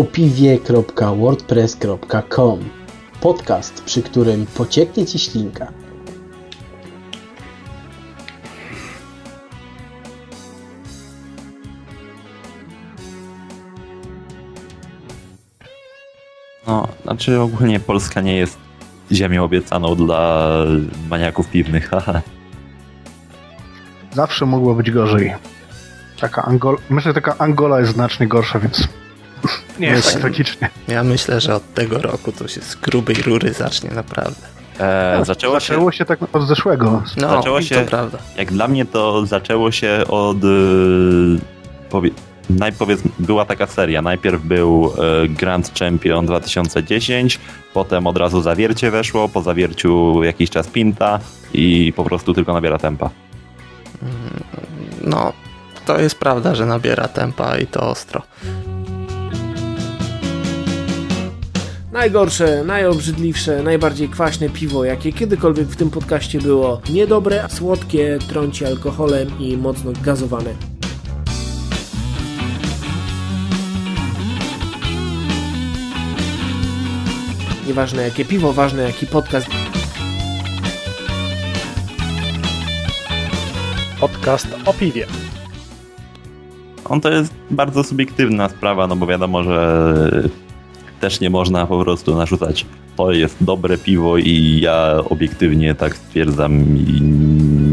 opiwie.wordpress.com Podcast, przy którym pocieknie Ci ślinka. No, znaczy ogólnie Polska nie jest ziemią obiecaną dla maniaków piwnych, haha. Zawsze mogło być gorzej. Taka Angola, myślę, że taka Angola jest znacznie gorsza, więc nie jest Myślę- tak tragicznie. Ja myślę, że od tego roku to się z grubej rury zacznie naprawdę. E, zaczęło się, Zaczęło się tak od zeszłego. No, Zaczęło się- to prawda. jak dla mnie to zaczęło się od... y, Powie, najpowiedz, była taka seria. Najpierw był e, Grand Champion 2010, potem od razu zawiercie weszło, po zawierciu jakiś czas Pinta i po prostu tylko nabiera tempa. No, to jest prawda, że nabiera tempa i to ostro. Najgorsze, najobrzydliwsze, najbardziej kwaśne piwo, jakie kiedykolwiek w tym podcaście było. Niedobre, słodkie, trąci alkoholem i mocno gazowane. Nieważne jakie piwo, ważne jaki podcast. Podcast o piwie. On to jest bardzo subiektywna sprawa, no bo wiadomo, że też nie można po prostu narzucać to jest dobre piwo i ja obiektywnie tak stwierdzam i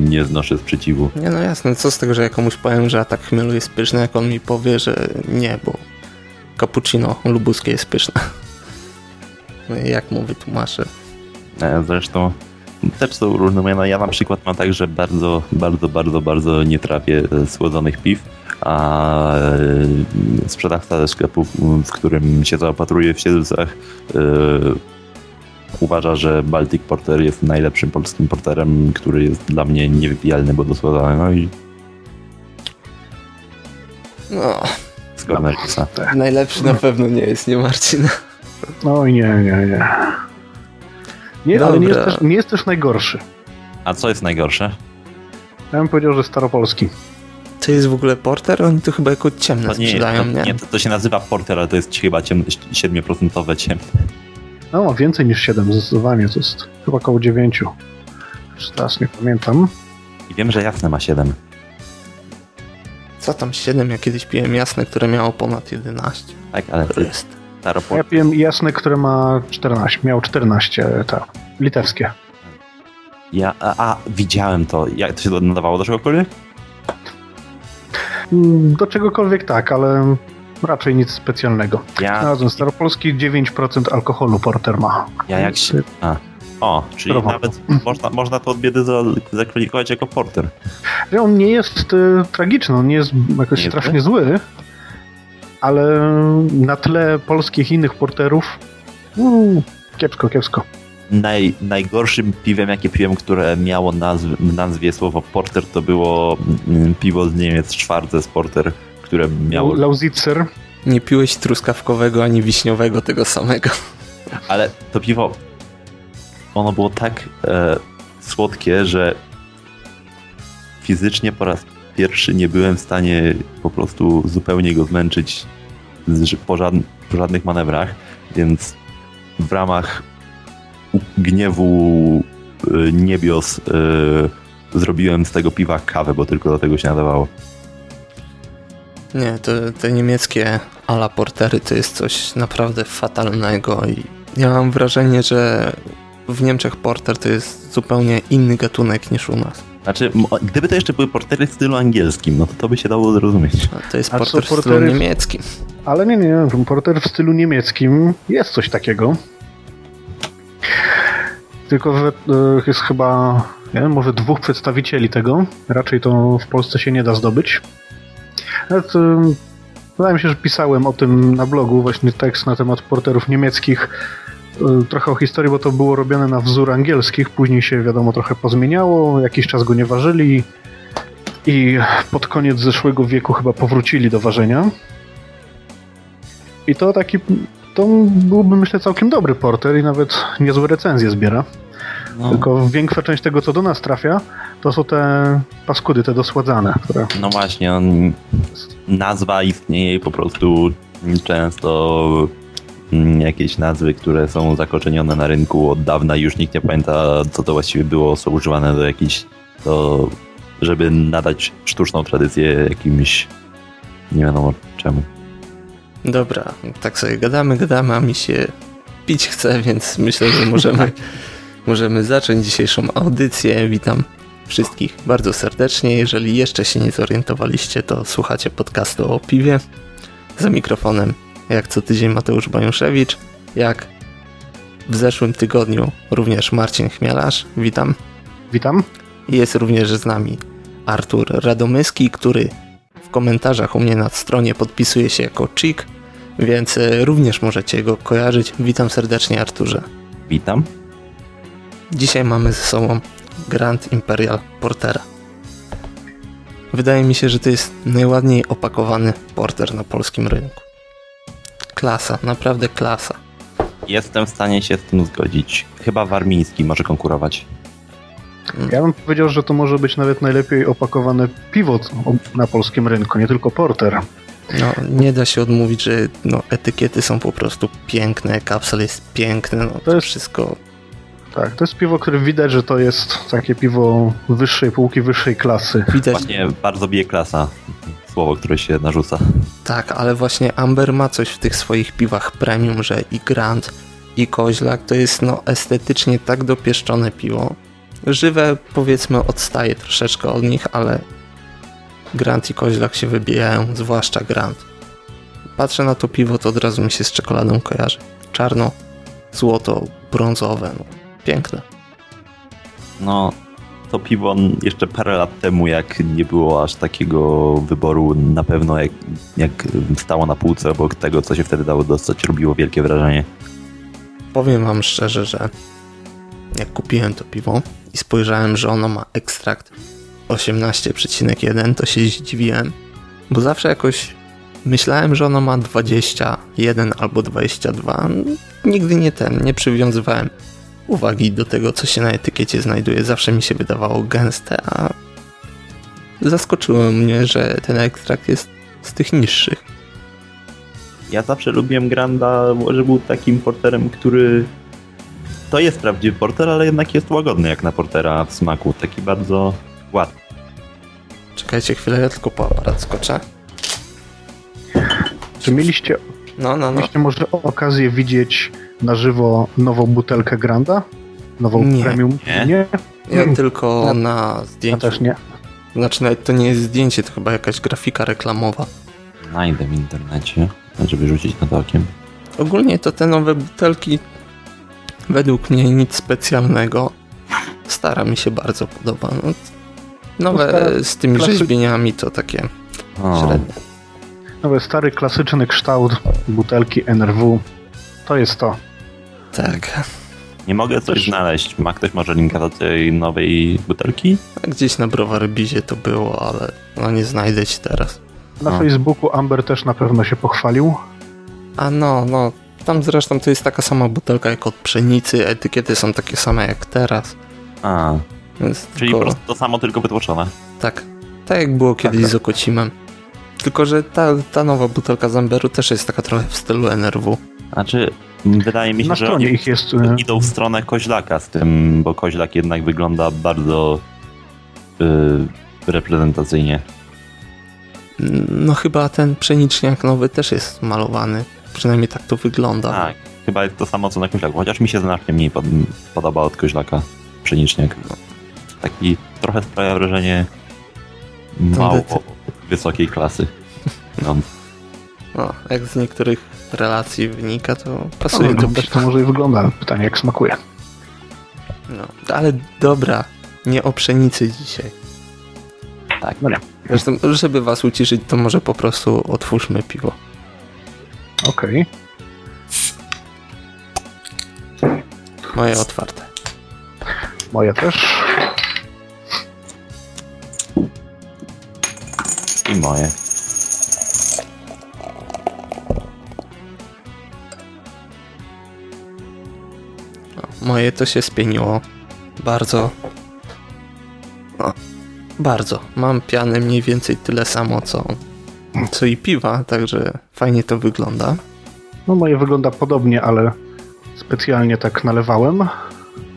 nie znoszę sprzeciwu. Nie no jasne, co z tego, że ja komuś powiem, że atak chmielu jest pyszny, jak on mi powie, że nie, bo cappuccino lubuskie jest pyszne. No jak mu wytłumaczę? E, Zresztą też są różne. No ja na przykład mam tak, że bardzo, bardzo, bardzo, bardzo nie trafię e, słodzonych piw, a e, sprzedawca ze sklepu, w- którym się zaopatruję w Siedlcach, e, uważa, że Baltic Porter jest najlepszym polskim porterem, który jest dla mnie niewypijalny, bo dosłodzony. No i No, najlepszy na pewno nie jest, nie Marcin? Oj, nie, nie, nie. Nie, ale nie jest, Dobra. też, nie jest też najgorszy. A co jest najgorsze? Ja bym powiedział, że staropolski. To jest w ogóle porter? Oni to chyba jako ciemne To nie, sprzedają, to, nie? nie, to, to się nazywa porter, ale to jest chyba ciemne, 7% ciemne. No, więcej niż 7, zdecydowanie. To jest chyba około 9. Już teraz nie pamiętam. I wiem, że jasne ma 7. Co tam 7? Ja kiedyś piłem jasne, które miało ponad 11. Tak, ale To jest. Ja piłem jasne, które ma 14. Miał 14, tak. Litewskie. Ja, a, a, widziałem to. Jak to się nadawało do czegokolwiek? Mm, Do czegokolwiek tak, ale raczej nic specjalnego. Ja, Znalazłem staropolski, 9% alkoholu porter ma. ja jak się... A. O, czyli nawet można, można to od biedy za- zakwalifikować jako porter. On nie jest y, tragiczny, on nie jest jakoś Nie strasznie zły, ale na tle polskich innych porterów uu, kiepsko, kiepsko. Naj, najgorszym piwem, jakie piłem, które miało nazw, w nazwie słowo porter, to było mm, piwo z Niemiec, Schwarze Porter, które miało... Lausitzer, Nie piłeś truskawkowego ani wiśniowego tego samego. Ale to piwo, ono było tak e, słodkie, że fizycznie po raz pierwszy nie byłem w stanie po prostu zupełnie go zmęczyć z, po, żadn, po żadnych manewrach, więc w ramach gniewu e, niebios e, zrobiłem z tego piwa kawę, bo tylko do tego się nadawało. Nie, to, te niemieckie ala portery to jest coś naprawdę fatalnego i ja mam wrażenie, że w Niemczech porter to jest zupełnie inny gatunek niż u nas. Znaczy, gdyby to jeszcze były portery w stylu angielskim, no to to by się dało zrozumieć. A to jest A co porter w stylu w- niemieckim. ale nie, nie, porter w stylu niemieckim jest coś takiego. Tylko, że y, jest chyba, nie wiem, może dwóch przedstawicieli tego. Raczej to w Polsce się nie da zdobyć. Nawet, y, wydaje mi się, że pisałem o tym na blogu, właśnie tekst na temat porterów niemieckich. Y, Trochę o historii, bo to było robione na wzór angielskich. Później się, wiadomo, trochę pozmieniało. Jakiś czas go nie ważyli. I pod koniec zeszłego wieku chyba powrócili do ważenia. I to taki, to byłby myślę całkiem dobry porter i nawet niezłe recenzje zbiera. No, Tylko większa część tego, co do nas trafia, to są te paskudy, te dosładzane, które no właśnie, on, nazwa istnieje po prostu Często mm, jakieś nazwy, które są zakorzenione na rynku od dawna już nikt nie pamięta, co to właściwie było, są używane do jakichś, to żeby nadać sztuczną tradycję jakimś, nie wiadomo czemu. Dobra, tak sobie gadamy, gadamy, a mi się pić chce, więc myślę, że możemy, możemy zacząć dzisiejszą audycję. Witam wszystkich bardzo serdecznie. Jeżeli jeszcze się nie zorientowaliście, to słuchacie podcastu o piwie. Za mikrofonem, jak co tydzień, Mateusz Bajuszewicz. Jak w zeszłym tygodniu również Marcin Chmielarz. Witam. Witam. Jest również z nami Artur Radomyski, który komentarzach u mnie na stronie podpisuje się jako Chick, więc e, również możecie go kojarzyć. Witam serdecznie Arturze. Witam. Dzisiaj mamy ze sobą Grand Imperial Portera. Wydaje mi się, że to jest najładniej opakowany porter na polskim rynku. Klasa, naprawdę klasa. Jestem w stanie się z tym zgodzić. Chyba warmiński może konkurować. Ja bym powiedział, że to może być nawet najlepiej opakowane piwo na polskim rynku, nie tylko porter. No, nie da się odmówić, że no, etykiety są po prostu piękne, kapsel jest piękny, no, to, To jest- wszystko Tak, to jest piwo, które widać, że to jest takie piwo wyższej półki, wyższej klasy. widać. Właśnie bardzo bije klasa. Słowo, które się narzuca. Tak, ale właśnie Amber ma coś w tych swoich piwach premium, że i Grand, i Koźlak to jest no estetycznie tak dopieszczone piwo. Żywe powiedzmy odstaje troszeczkę od nich, ale Grand i Koźlak się wybijają, zwłaszcza Grand. Patrzę na to piwo, to od razu mi się z czekoladą kojarzy. Czarno, złoto, brązowe, no, piękne. No, to piwo jeszcze parę lat temu, jak nie było aż takiego wyboru, na pewno jak, jak stało na półce obok tego, co się wtedy dało dostać, robiło wielkie wrażenie. Powiem wam szczerze, że jak kupiłem to piwo i spojrzałem, że ono ma ekstrakt 18,1, to się zdziwiłem, bo zawsze jakoś myślałem, że ono ma 21 albo 22. Nigdy nie ten, nie przywiązywałem uwagi do tego, co się na etykiecie znajduje. Zawsze mi się wydawało gęste, a zaskoczyło mnie, że ten ekstrakt jest z tych niższych. Ja zawsze lubiłem Granda, że był takim porterem, który to jest prawdziwy porter, ale jednak jest łagodny jak na portera w smaku. Taki bardzo ładny. Czekajcie chwilę, ja tylko po aparat skoczę. Czy mieliście, No, no, no. mieliście może okazję widzieć na żywo nową butelkę Granda? Nową Nie. premium? Nie. nie? Ja tylko Ja- na Ja zdjęciu. też nie. Znaczy nawet to nie jest zdjęcie, to chyba jakaś grafika reklamowa. Znajdę w internecie, żeby rzucić na to okiem. Ogólnie to te nowe butelki według mnie nic specjalnego. Stara mi się bardzo podoba. No, nowe z tymi klasy- rzeźbieniami to takie O, średnie. Nowy, stary, klasyczny kształt butelki NRW. To jest to. Tak. nie mogę coś Też- znaleźć. Ma ktoś może linka do tej nowej butelki? A Gdzieś na browar bizie to było, ale no nie znajdę ci teraz. Na No. Facebooku Amber też na pewno się pochwalił. A no, no. Tam zresztą to jest taka sama butelka jak od pszenicy, etykiety są takie same jak teraz. A, Więc czyli tylko... po prostu to samo, tylko wytłoczone. Tak. Tak jak było kiedyś tak. z Okocimem. Tylko, że ta, ta nowa butelka Zamberu też jest taka trochę w stylu NRW. Znaczy, wydaje mi się, Na że oni ich jest. e, idą w stronę koźlaka z tym, bo koźlak jednak wygląda bardzo yy, reprezentacyjnie. No chyba ten pszeniczniak nowy też jest malowany. Przynajmniej tak to wygląda. Tak, chyba jest to samo co na koźlaku, chociaż mi się znacznie mniej pod, podoba od koźlaka pszeniczniak. Taki trochę sprawia wrażenie mało wysokiej klasy. No, No, jak z niektórych relacji wynika, to pasuje No, do to może i wygląda. Pytanie, jak smakuje. No, ale dobra, nie o pszenicy dzisiaj. tak. No nie. Zresztą, żeby was uciszyć, to może po prostu otwórzmy piwo. Okej. Moje otwarte. Moje też. I moje. Moje to się spieniło. Bardzo. No, bardzo. Mam pianę mniej więcej tyle samo, co co i piwa, także fajnie to wygląda. No moje wygląda podobnie, ale specjalnie tak nalewałem.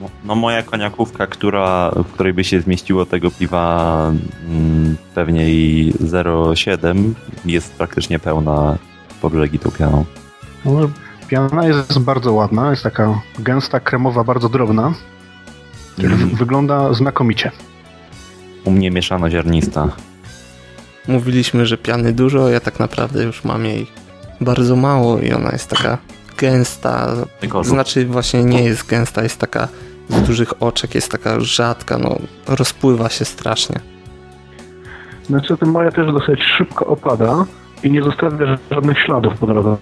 No, no moja koniakówka, która, w której by się zmieściło tego piwa mm, pewnie i 0,7 jest praktycznie pełna po brzegi tą pianą. No, piana jest bardzo ładna, jest taka gęsta, kremowa, bardzo drobna. Mm. Wygląda znakomicie. U mnie mieszano ziarnista. Mówiliśmy, że piany dużo, ja tak naprawdę już mam jej bardzo mało i ona jest taka gęsta. Tylko Znaczy właśnie nie jest gęsta, jest taka z dużych oczek, jest taka rzadka, no rozpływa się strasznie. Znaczy, tym moja też dosyć szybko opada i nie zostawia żadnych śladów po drodze.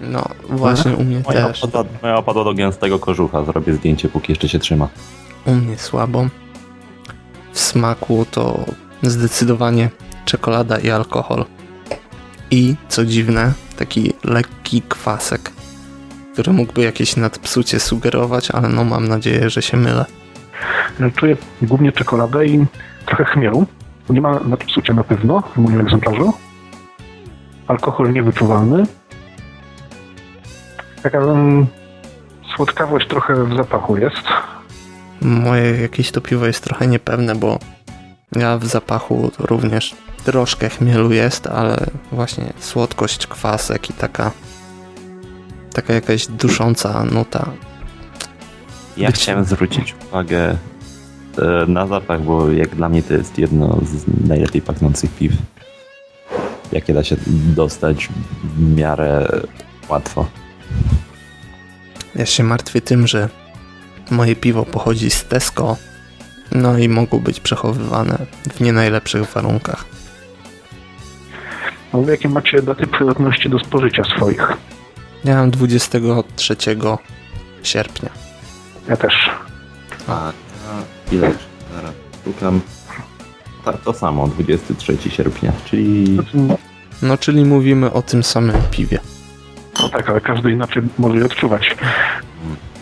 No właśnie u mnie moja też. opadła, moja opadła do gęstego kożucha. Zrobię zdjęcie, póki jeszcze się trzyma. U mnie słabo. W smaku to zdecydowanie czekolada i alkohol. I, co dziwne, taki lekki kwasek, który mógłby jakieś nadpsucie sugerować, ale no mam nadzieję, że się mylę. Czuję głównie czekoladę i trochę chmielu. Nie ma nadpsucia na pewno w moim egzemplarzu. Alkohol niewyczuwalny. Taka um, słodkawość trochę w zapachu jest. Moje jakieś to piwo jest trochę niepewne, bo ja w zapachu również troszkę chmielu jest, ale właśnie słodkość, kwasek i taka taka jakaś dusząca nuta. Ja Być- chciałem zwrócić uwagę e, na zapach, bo jak dla mnie to jest jedno z najlepiej pachnących piw, jakie da się dostać w miarę łatwo. Ja się martwię tym, że moje piwo pochodzi z Tesco, no i mogą być przechowywane w nie najlepszych warunkach. No, jakie macie daty przydatności do spożycia swoich? Ja mam 23 sierpnia. Ja też. A ile? Zaraz szukam. Tak, to samo, 23 sierpnia, czyli No, No, czyli mówimy o tym samym piwie. no tak, ale każdy inaczej może je odczuwać.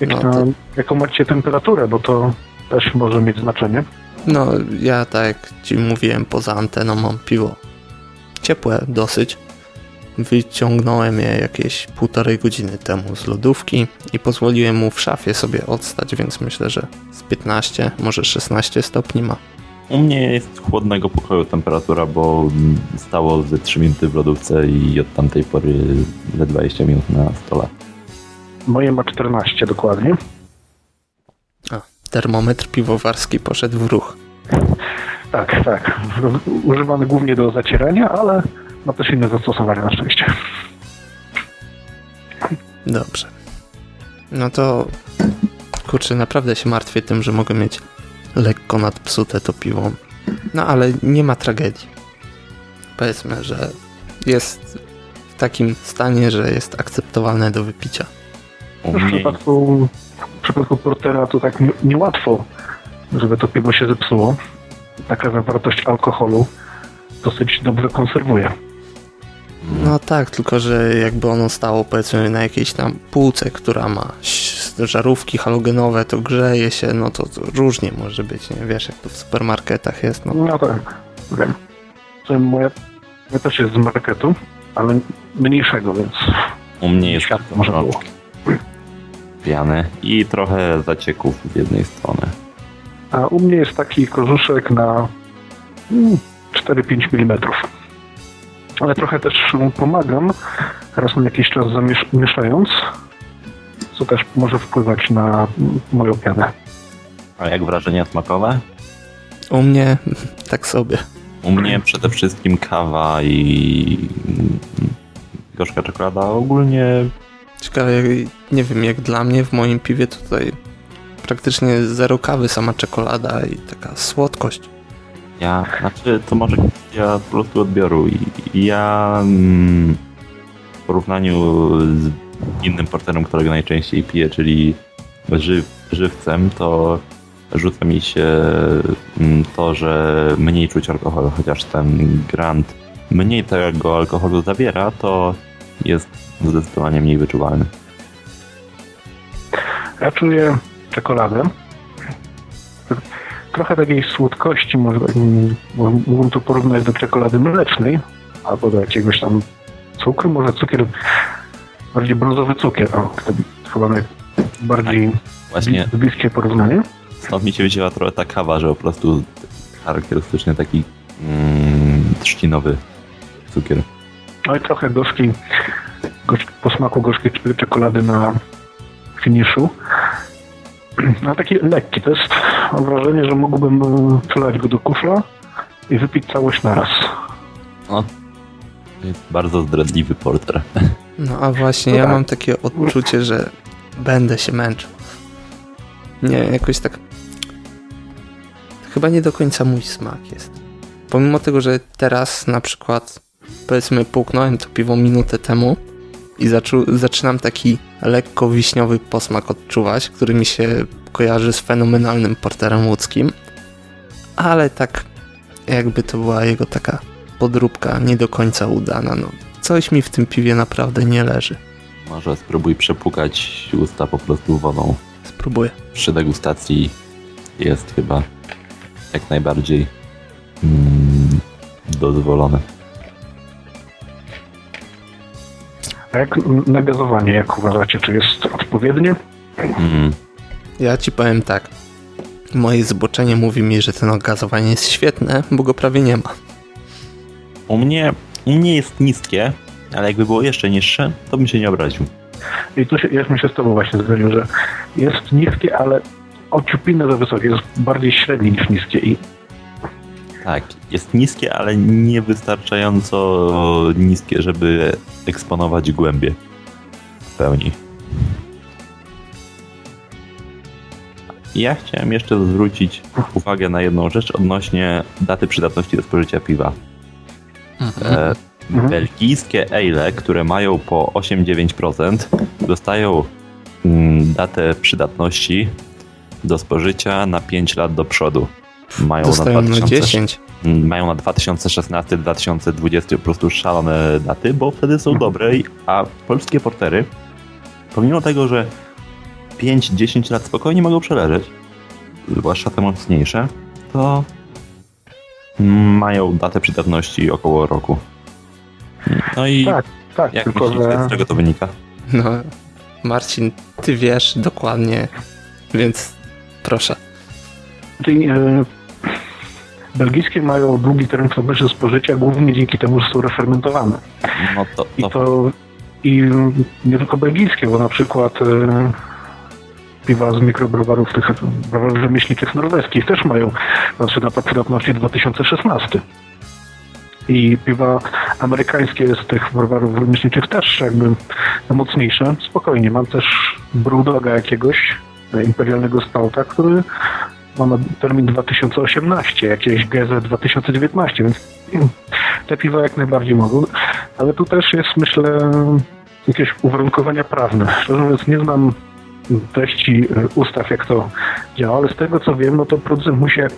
Jak No na, to- Jaką macie temperaturę, bo to też może mieć znaczenie. No, ja tak jak ci mówiłem poza anteną, mam piwo ciepłe dosyć. Wyciągnąłem je jakieś półtorej godziny temu z lodówki i pozwoliłem mu w szafie sobie odstać, więc myślę, że z 15, może 16 stopni ma. u mnie jest chłodnego pokoju temperatura, bo stało ze 3 minuty w lodówce i od tamtej pory ze 20 minut na stole. Moje ma 14 dokładnie. Termometr piwowarski poszedł w ruch. Tak, tak. Używany głównie do zacierania, ale ma też inne zastosowania na szczęście. Dobrze. No to kurczę, naprawdę się martwię tym, że mogę mieć lekko nadpsute to piwo. No ale nie ma tragedii. Powiedzmy, że jest w takim stanie, że jest akceptowalne do wypicia. W przypadku, w przypadku portera to tak nie- niełatwo, żeby to piwo się zepsuło. Taka zawartość alkoholu dosyć dobrze konserwuje. No tak, tylko że jakby ono stało powiedzmy na jakiejś tam półce, która ma żarówki halogenowe, to grzeje się, no to, to różnie może być, nie wiesz jak to w supermarketach jest, no. No tak, wiem. To moja, moja też jest z marketu, ale mniejszego, więc u mnie jest światło może było. piany i trochę zacieków z jednej strony. A u mnie jest taki korzuszek na mm, 4-5 mm. Ale trochę też mu pomagam, raz na jakiś czas zamieszając, co też może wpływać na mm, moją pianę. A jak wrażenia smakowe? U mnie tak sobie. U mnie przede wszystkim kawa i gorzka czekolada. Ogólnie Ciekawe, nie wiem, jak dla mnie w moim piwie tutaj praktycznie zero kawy, sama czekolada i taka słodkość. ja, znaczy to może kwestia po prostu odbioru. Ja mm, w porównaniu z innym porterem, którego najczęściej piję, czyli żyw, żywcem, to rzuca mi się mm, to, że mniej czuć alkoholu, chociaż ten Grand mniej tego alkoholu zawiera, to jest zdecydowanie mniej wyczuwalny. Ja czuję czekoladę. Trochę takiej słodkości, mógłbym to porównać do czekolady mlecznej, albo do jakiegoś tam cukru, może cukier, bardziej brązowy cukier, o, to chyba najbardziej Właśnie bliskie porównanie. stąd mi się wzięła trochę ta kawa, że po prostu charakterystyczny taki mm, trzcinowy cukier. No i trochę gorzki, gorzki po smaku gorzkiej cze- czekolady na finiszu. No taki lekki, to jest, mam wrażenie, że mógłbym przelać go do kufla i wypić całość na raz. To jest bardzo zdradliwy porter. No a właśnie, No ja tak. mam takie odczucie, że będę się męczył. Nie, jakoś tak... Chyba nie do końca mój smak jest. Pomimo tego, że teraz na przykład powiedzmy połknąłem to piwo minutę temu i zaczynam taki lekko wiśniowy posmak odczuwać, który mi się kojarzy z fenomenalnym porterem łódzkim, ale tak jakby to była jego taka podróbka nie do końca udana. No, coś mi w tym piwie naprawdę nie leży. Może spróbuj przepukać usta po prostu wodą. Spróbuję. Przy degustacji jest chyba jak najbardziej mm, dozwolone. A jak na gazowanie, jak uważacie, czy jest odpowiednie? Mm, Ja ci powiem tak. Moje zboczenie mówi mi, że to gazowanie jest świetne, bo go prawie nie ma. u, mnie, u mnie jest niskie, ale jakby było jeszcze niższe, to bym się nie obraził. I tu się, ja bym się z tobą właśnie zgodził, że jest niskie, ale ociupinę za wysokie, jest bardziej średnie niż niskie i Tak, jest niskie, ale niewystarczająco niskie, żeby eksponować głębie w pełni. Ja chciałem jeszcze zwrócić uwagę na jedną rzecz odnośnie daty przydatności do spożycia piwa. E, Mhm. belgijskie ale, które mają po 8-9%, dostają mm, datę przydatności do spożycia na 5 lat do przodu. Mają Dostają na 2000 10. Mm, mają na 2016-2020 po prostu szalone daty, bo wtedy są dobre, i- a polskie portery, pomimo tego, że 5-10 lat spokojnie mogą przeleżeć, zwłaszcza te mocniejsze, to mają datę przydatności około roku. No i tak, tak, jak tylko myślicie, że z czego to wynika? No, Marcin, ty wiesz dokładnie, więc proszę. Czyli, e, belgijskie mają długi termin do spożycia głównie dzięki temu, że są refermentowane. No to, I to to i nie tylko belgijskie, bo na przykład e, piwa z mikrobrowarów tych browarów rzemieślniczych norweskich też mają znaczy na przydatności 2016. I piwa amerykańskie z tych browarów rzemieślniczych też jakby mocniejsze. Spokojnie, mam też Brewdoga jakiegoś, e, imperialnego stouta, który ma na termin 2018, jakieś GZ 2019, więc te piwa jak najbardziej mogą. Ale tu też jest, myślę, jakieś uwarunkowania prawne. Szczerze mówiąc, nie znam treści e, ustaw, jak to działa, ale z tego co wiem, no to producent musi jak,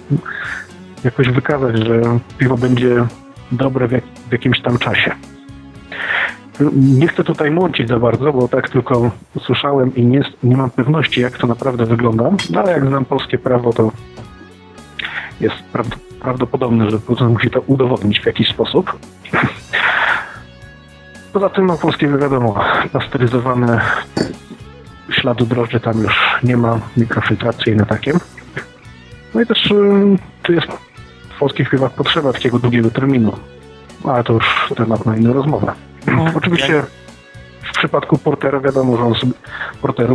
jakoś wykazać, że piwo będzie dobre w jakimś tam czasie. Nie chcę tutaj mącić za bardzo, bo tak tylko usłyszałem i nie, nie mam pewności, jak to naprawdę wygląda, no ale jak znam polskie prawo, to jest prawd- prawdopodobne, że producent musi to udowodnić w jakiś sposób. Poza tym, no polskiego wiadomo, pasteryzowane śladu drożdży tam już nie ma, mikrofiltracyjne takie. No i też, czy jest w polskich piwach potrzeba takiego długiego terminu? Ale to już temat na inną rozmowę. No, Oczywiście w przypadku portera wiadomo, że on sobie,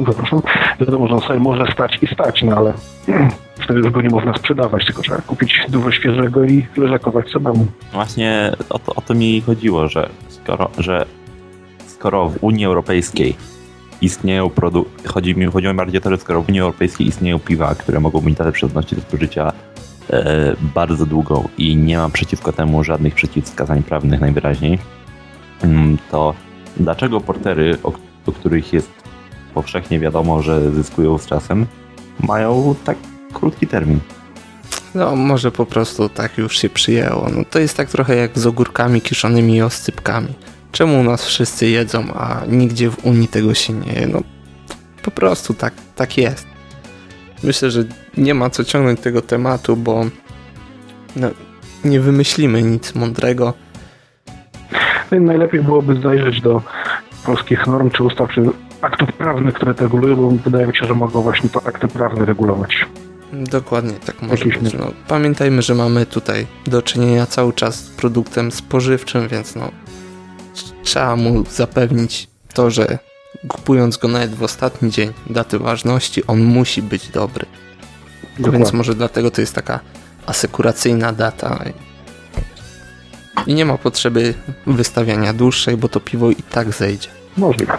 przepraszam, wiadomo, że on sobie może stać i stać, no ale wtedy już go nie można sprzedawać, tylko trzeba kupić dużo świeżego i leżakować samemu. Właśnie o to, o to mi chodziło, że skoro, że skoro w Unii Europejskiej istnieją produkty, chodzi mi, chodziło mi bardziej o to, że skoro w Unii Europejskiej istnieją piwa, które mogą mieć datę przydatności do spożycia e, bardzo długą i nie ma przeciwko temu żadnych przeciwwskazań prawnych najwyraźniej, to dlaczego portery, o, o których jest powszechnie wiadomo, że zyskują z czasem, mają tak krótki termin? No, może po prostu tak już się przyjęło. No, to jest tak trochę jak z ogórkami kiszonymi i oscypkami. Czemu u nas wszyscy jedzą, a nigdzie w Unii tego się nie je? No, po prostu tak, tak jest. Myślę, że nie ma co ciągnąć tego tematu, bo no, nie wymyślimy nic mądrego. No i najlepiej byłoby zajrzeć do polskich norm czy ustaw, czy aktów prawnych, które regulują, bo wydaje mi się, że mogą właśnie to akty prawne regulować. Dokładnie tak może Jakiś być. No, pamiętajmy, że mamy tutaj do czynienia cały czas z produktem spożywczym, więc no trzeba mu zapewnić to, że kupując go nawet w ostatni dzień daty ważności, on musi być dobry. Dokładnie. Więc może dlatego to jest taka asekuracyjna data. I nie ma potrzeby wystawiania dłuższej, bo to piwo i tak zejdzie. Możliwe.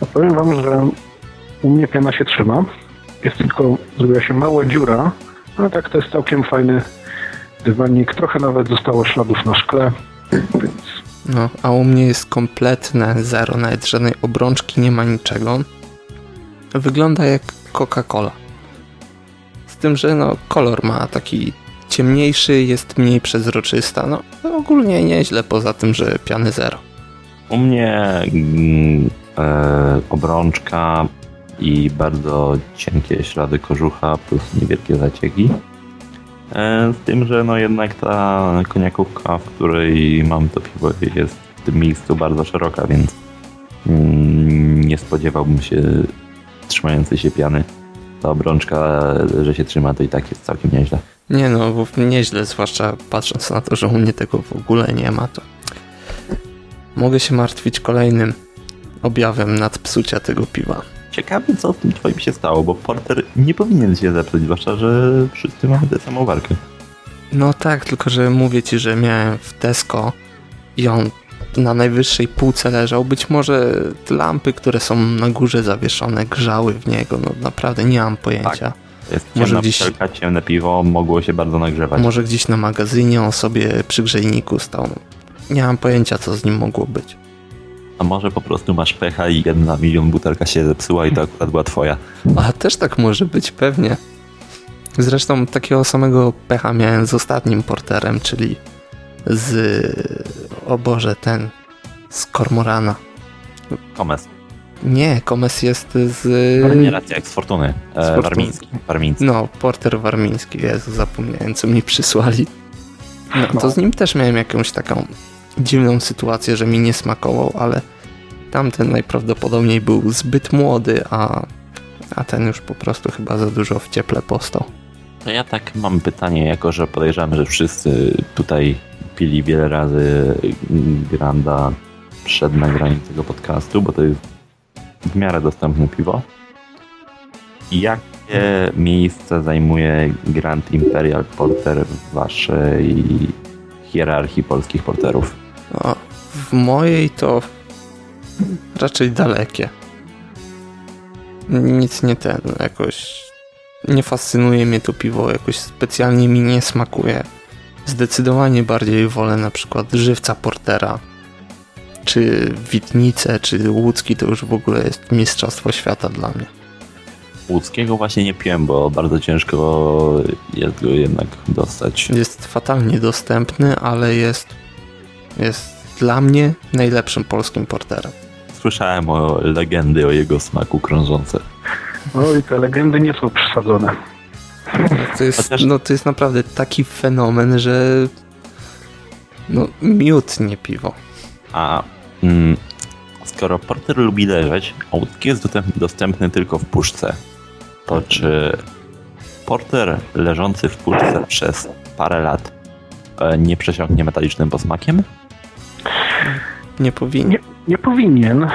No powiem wam, że u mnie piana się trzyma. Jest tylko, zrobiła się mała dziura, ale tak to jest całkiem fajny dywanik. Trochę nawet zostało śladów na szkle, więc No, a u mnie jest kompletne zero, nawet żadnej obrączki, nie ma niczego. Wygląda jak Coca-Cola. Z tym, że no, kolor ma taki ciemniejszy, jest mniej przezroczysta. No, no ogólnie nieźle, poza tym, że piany zero. U mnie mm, e, obrączka i bardzo cienkie ślady kożucha plus niewielkie zacieki. E, z tym, że no jednak ta koniakówka, w której mam to piwo jest w tym miejscu bardzo szeroka, więc mm, nie spodziewałbym się trzymającej się piany. Ta obrączka, że się trzyma, to i tak jest całkiem nieźle. Nie no, nieźle, zwłaszcza patrząc na to, że u mnie tego w ogóle nie ma, to mogę się martwić kolejnym objawem nadpsucia tego piwa. Ciekawe, co w tym twoim się stało, bo porter nie powinien się zepsuć, zwłaszcza, że wszyscy mamy tę samą warkę. No tak, tylko że mówię ci, że miałem w Tesco i on na najwyższej półce leżał. Być może te lampy, które są na górze zawieszone, grzały w niego. No naprawdę nie mam pojęcia. To jest Może ciemna gdzieś- butelka, ciemne piwo, mogło się bardzo nagrzewać. Może gdzieś na magazynie on sobie przy grzejniku stał. Nie mam pojęcia, co z nim mogło być. A może po prostu masz pecha i jedna milion butelka się zepsuła i to akurat była twoja. A też tak może być, pewnie. Zresztą takiego samego pecha miałem z ostatnim porterem, czyli z... O Boże, ten... Z Kormorana. Komes. Nie, Komes jest z... Ale nie racja, jak z Fortuny. Z E, Fortuny. Warmiński. Warmiński. No, porter warmiński, Jezu, zapomniałem, co mi przysłali. No, to No. z nim też miałem jakąś taką dziwną sytuację, że mi nie smakował, ale tamten najprawdopodobniej był zbyt młody, a, a ten już po prostu chyba za dużo w cieple postał. No ja tak mam pytanie, jako że podejrzewam, że wszyscy tutaj pili wiele razy Granda przed nagraniem tego podcastu, bo to jest w miarę dostępne piwo. Jakie miejsce zajmuje Grand Imperial Porter w waszej hierarchii polskich porterów? No, w mojej to raczej dalekie. Nic nie ten, jakoś nie fascynuje mnie to piwo, jakoś specjalnie mi nie smakuje. Zdecydowanie bardziej wolę na przykład żywca portera, czy witnicę, czy łódzki, to już w ogóle jest mistrzostwo świata dla mnie. Łódzkiego właśnie nie piłem, bo bardzo ciężko jest go jednak dostać. Jest fatalnie dostępny, ale jest, jest dla mnie najlepszym polskim porterem. Słyszałem o legendy o jego smaku krążące. no i te legendy nie są przesadzone. To jest, Chociaż- no, to jest naprawdę taki fenomen, że no, miód nie piwo. A mm, skoro porter lubi leżeć, a łódzki jest dostęp- dostępny tylko w puszce, to czy porter leżący w puszce przez parę lat e, nie przesiąknie metalicznym posmakiem? Nie powinien. Nie, nie powinien,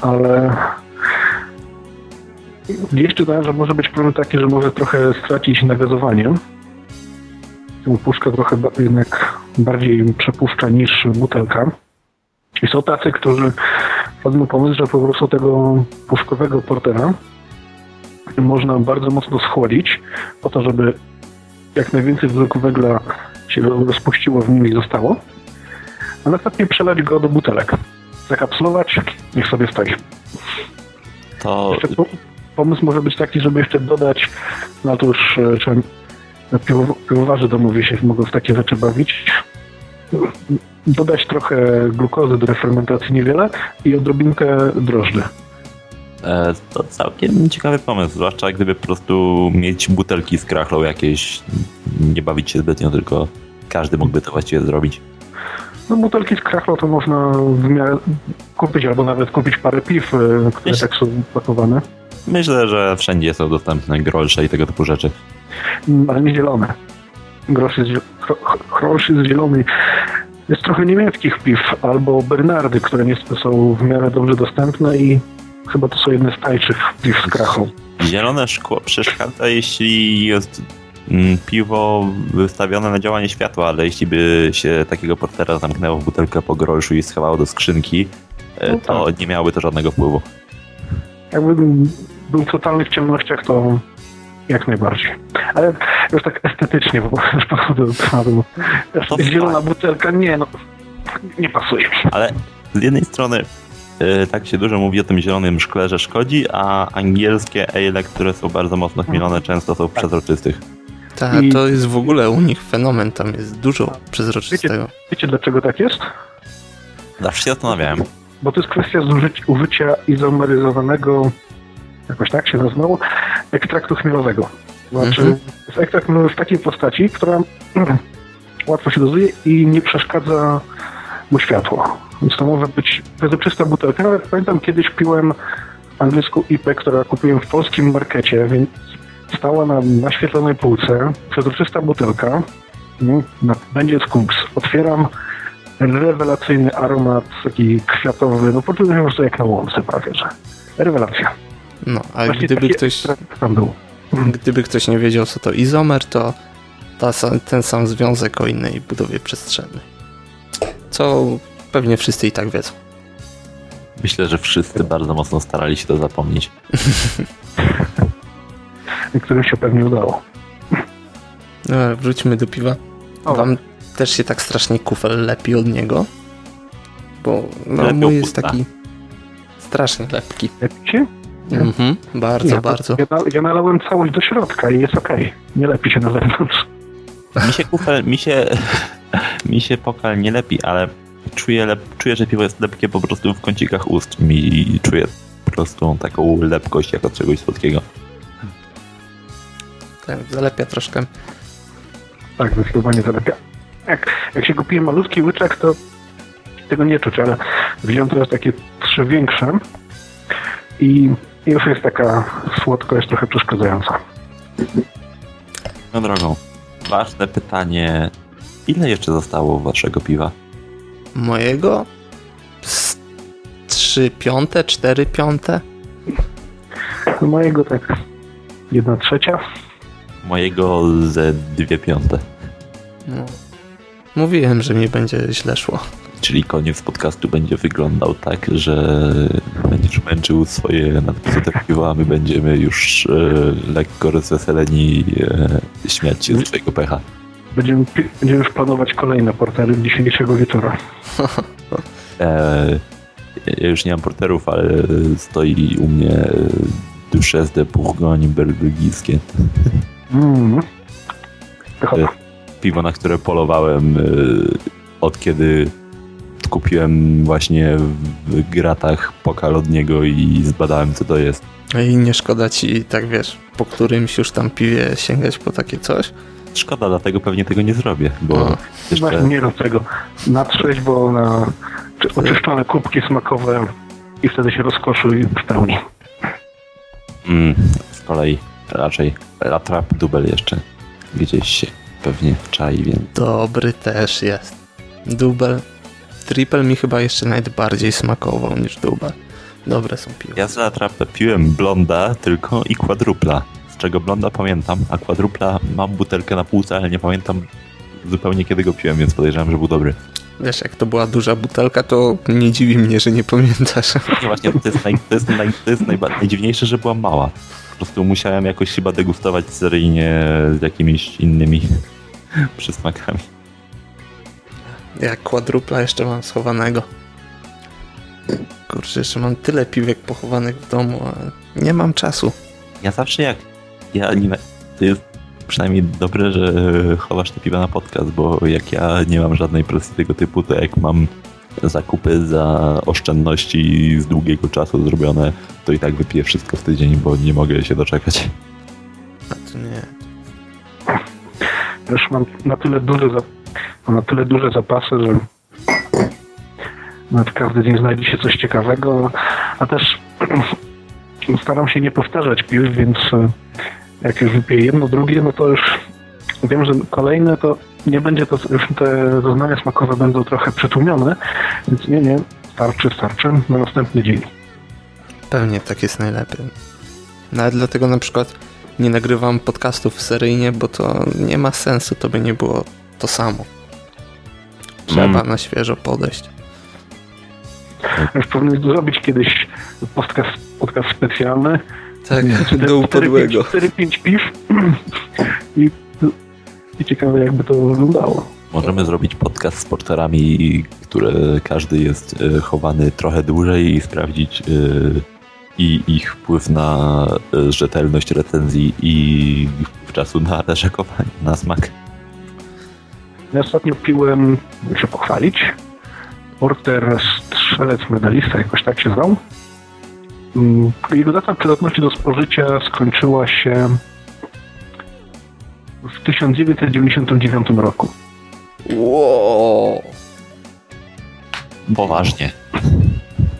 ale gdzieś czytałem, że może być problem taki, że może trochę stracić nagazowanie. Tą puszkę trochę jednak bardziej przepuszcza niż butelka. I są tacy, którzy wpadną pomysł, że po prostu tego puszkowego portera można bardzo mocno schłodzić po to, żeby jak najwięcej dwutlenku węgla się rozpuściło w nim i zostało a następnie przelać go do butelek. Zakapsulować, niech sobie stoi. To Jeszcze po, pomysł może być taki, żeby jeszcze dodać, no to już e, piwowarzy domowi się mogą w takie rzeczy bawić, dodać trochę glukozy do refermentacji niewiele i odrobinkę drożdży. E, To całkiem ciekawy pomysł, zwłaszcza gdyby po prostu mieć butelki z krachlą jakieś, nie bawić się zbytnio, tylko każdy mógłby to właściwie zrobić. No butelki z krachlo to można w miarę kupić, albo nawet kupić parę piw, e, które tak są pakowane. Myślę, że wszędzie są dostępne grolsze i tego typu rzeczy. Mm, ale nie zielone. Grosz jest, jest zielony. Jest trochę niemieckich piw, albo Bernardy, które niestety są w miarę dobrze dostępne i chyba to są jedne z tańszych piw z krachą. Zielone szkło przeszkadza, jeśli jest mm, piwo wystawione na działanie światła, ale jeśli by się takiego portera zamknęło w butelkę po grolszu i schowało do skrzynki, e, No to nie miałoby to żadnego wpływu. Jakbym był totalny w ciemnościach, to jak najbardziej. Ale już tak estetycznie, bo z powodu odpadu. To Zielona butelka, nie no, nie pasuje mi. Ale z jednej strony e, tak się dużo mówi o tym zielonym szkle, że szkodzi, a angielskie ale, które są bardzo mocno chmielone, często są w przezroczystych. Tak, I- to jest w ogóle u nich fenomen, tam jest dużo przezroczystego. Wiecie dlaczego tak jest? Zawsze się zastanawiałem. Bo to jest kwestia zużyć, użycia izomeryzowanego, jakoś tak się nazywało, ekstraktu chmielowego. Znaczy, to jest ekstrakt chmielowy w takiej postaci, która łatwo się dozuje i nie przeszkadza mu światło. Więc to może być przezroczysta butelka. Nawet pamiętam kiedyś piłem angielską IPę, która kupiłem w polskim markecie, więc stała na naświetlonej półce, przezroczysta butelka, mm, na- będzie skunks. Otwieram, rewelacyjny aromat, taki kwiatowy, no poczułem się po prostu jak na łące prawie, że. Rewelacja. No, a Właśnie gdyby ktoś, tam był. gdyby ktoś nie wiedział, co to izomer, to ta, ten sam związek o innej budowie przestrzennej. Co pewnie wszyscy i tak wiedzą. Myślę, że wszyscy bardzo mocno starali się to zapomnieć. Niektórym się pewnie udało. No, ale wróćmy do piwa. O. Wam też się tak strasznie kufel lepi od niego? Bo no, Lepią mój jest taki strasznie lepki. Lepi się? Nie. Mhm, bardzo, Nie, bardzo. Ja, ja nalałem całość do środka i jest okej. Nie lepi się na zewnątrz. Mi się kufel, mi się, mi się pokal nie lepi, ale czuję, lep, czuję, że piwo jest lepkie po prostu w kącikach ust mi czuję po prostu taką lepkość jak od czegoś słodkiego. Tak, zalepia troszkę. Tak, zdecydowanie zalepia. Jak, jak się kupiłem malutki łyczek, to tego nie czuć, ale wziąłem teraz takie trzy większe i już jest taka słodkość trochę przeszkadzająca. No drogą, ważne pytanie, ile jeszcze zostało waszego piwa? Mojego? 3 piąte, 4 piąte? Mojego tak jedna trzecia. Mojego ze dwie piąte. No. Mówiłem, że mi będzie źle szło. Czyli koniec podcastu będzie wyglądał tak, że będziesz męczył swoje nadpsute piwo, a my będziemy już e, lekko rozweseleni e, śmiać się z twojego pecha. Będziemy, będziemy już planować kolejne portale dzisiejszego wieczora. E, ja już nie mam porterów, ale stoi u mnie Duchesse de Bourgogne belgijskie. Mm. Piwo, na które polowałem e, od kiedy kupiłem właśnie w gratach pokal od niego i zbadałem co to jest. I nie szkoda ci, tak wiesz, po którymś już tam piwie sięgać po takie coś? Szkoda, dlatego pewnie tego nie zrobię, bo No. Właśnie jeszcze nie rób tego. Na trzeźwo, na czy- oczyszczone kubki smakowe i wtedy się rozkoszuj w pełni. mm, z kolei raczej Latrap Dubel jeszcze gdzieś się pewnie czai, więc Dobry też jest. Dubel. Triple mi chyba jeszcze nawet bardziej smakował niż dubel. Dobre są piwa. Ja z Latrapę piłem blonda tylko i kwadrupla, z czego blonda pamiętam, a kwadrupla mam butelkę na półce, ale nie pamiętam zupełnie kiedy go piłem, więc podejrzewam, że był dobry. Wiesz, jak to była duża butelka, to nie dziwi mnie, że nie pamiętasz. No właśnie, to jest, naj, to jest, naj, to jest najdziwniejsze, że była mała. Po prostu musiałem jakoś chyba degustować seryjnie z jakimiś innymi przysmakami. Jak kwadrupla jeszcze mam schowanego. Kurczę, jeszcze mam tyle piwek pochowanych w domu, a nie mam czasu. Ja zawsze jak... Ja nie... To jest przynajmniej dobre, że chowasz te piwa na podcast, bo jak ja nie mam żadnej presji tego typu, to jak mam zakupy za oszczędności z długiego czasu zrobione, to i tak wypiję wszystko w tydzień, bo nie mogę się doczekać. A to nie. Już mam na tyle duży za... ma na tyle duże zapasy, że nawet każdy dzień znajdzie się coś ciekawego, a też staram się nie powtarzać piw, więc e, jak już wypiję jedno, drugie, no to już wiem, że kolejne to nie będzie to, już te doznania smakowe będą trochę przytłumione, więc nie, nie, starczy, starczy na następny dzień. Pewnie tak jest najlepiej. Nawet dlatego na przykład nie nagrywam podcastów seryjnie, bo to nie ma sensu, to by nie było to samo. Trzeba Mm. na świeżo podejść. Już powinien zrobić kiedyś podcast, podcast specjalny, Tak, Czy te do upadłego. 4-5 piw i, i ciekawe jakby to wyglądało. Możemy zrobić podcast z porterami, które każdy jest e, chowany trochę dłużej i sprawdzić e, i ich wpływ na e, rzetelność recenzji i wpływ czasu na leżakowanie, na smak. Ja ostatnio piłem, muszę pochwalić, porter strzelec medalista, jakoś tak się zwał. Mm, Jego data przydatności do spożycia skończyła się w 1999 roku. Wow. Poważnie.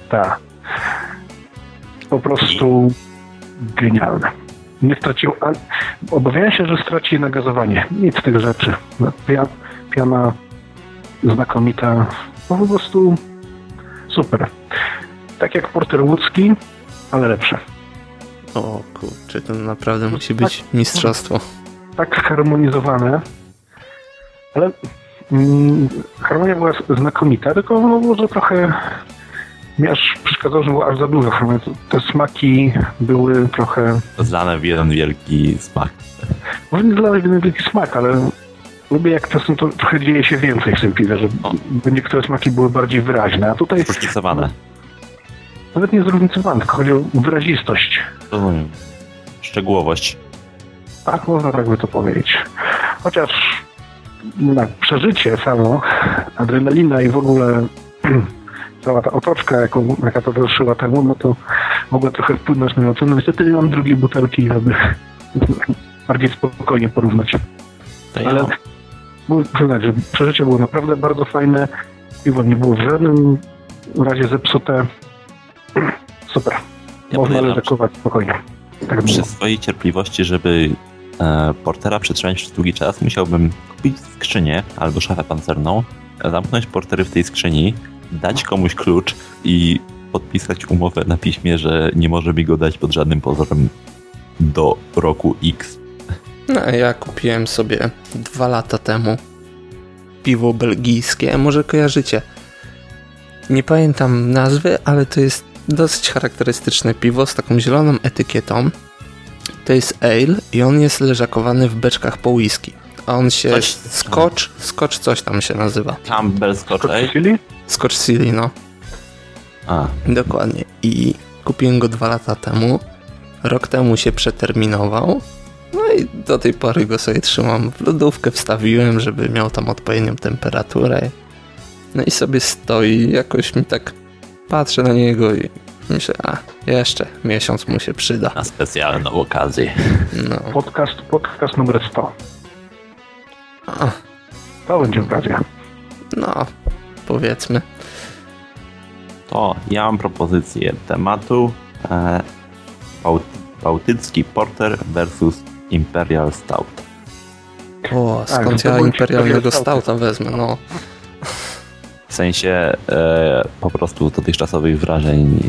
Tak. Po prostu genialne. Nie stracił, obawiałem się, że straci nagazowanie. Nic z tych rzeczy. Pia, piana znakomita. No po prostu super. Tak jak porter łódzki, ale lepsze. O kurczę, to naprawdę musi być mistrzostwo. Tak harmonizowane, ale mm, harmonia była znakomita, tylko no, może trochę mi aż przeszkadzało, że było aż za dużo harmonii. Te smaki były trochę Zlane w jeden wielki smak. Może nie dla mnie wielki smak, ale lubię jak czasem to trochę dzieje się więcej w tym piwie, że O. niektóre smaki były bardziej wyraźne, a tutaj Zróżnicowane. nawet nie zróżnicowane, tylko chodzi o wyrazistość. Rozumiem. Szczegółowość. Tak można tak by to powiedzieć. Chociaż na przeżycie samo, adrenalina i w ogóle cała ta otoczka, jaką, jaka towarzyszyła temu, no to mogła trochę wpłynąć na moją ocenę. Niestety nie mam drugiej butelki, żeby bardziej spokojnie porównać. To ja Ale mam. Przeżycie było naprawdę bardzo fajne. Piwo nie było w żadnym razie zepsute. Super. Ja Można leżakować spokojnie. Tak było. Przy swojej cierpliwości, żeby e, portera przetrzymać przez długi czas, musiałbym kupić skrzynię albo szafę pancerną, zamknąć portery w tej skrzyni, dać komuś klucz i podpisać umowę na piśmie, że nie może mi go dać pod żadnym pozorem do roku X. No, ja kupiłem sobie dwa lata temu piwo belgijskie, może kojarzycie. Nie pamiętam nazwy, ale to jest dosyć charakterystyczne piwo z taką zieloną etykietą. To jest ale i on jest leżakowany w beczkach po whisky. A on się... Coś- Scotch, Scotch coś tam się nazywa. Campbell Scotch Ale? Scotch Silly, no. A, Dokładnie. I kupiłem go dwa lata temu. Rok temu się przeterminował. No i do tej pory go sobie trzymam. W lodówkę wstawiłem, żeby miał tam odpowiednią temperaturę. No i sobie stoi. Jakoś mi tak patrzę na niego i myślę, a jeszcze miesiąc mu się przyda. na specjalną okazję. No. Podcast, podcast numer 100. A, To będzie prawie. no, powiedzmy. To ja mam propozycję tematu e, Bałty, Bałtycki Porter versus Imperial Stout. O, Tak, skąd to ja imperialnego stauta wezmę, no. W sensie e, po prostu dotychczasowych wrażeń,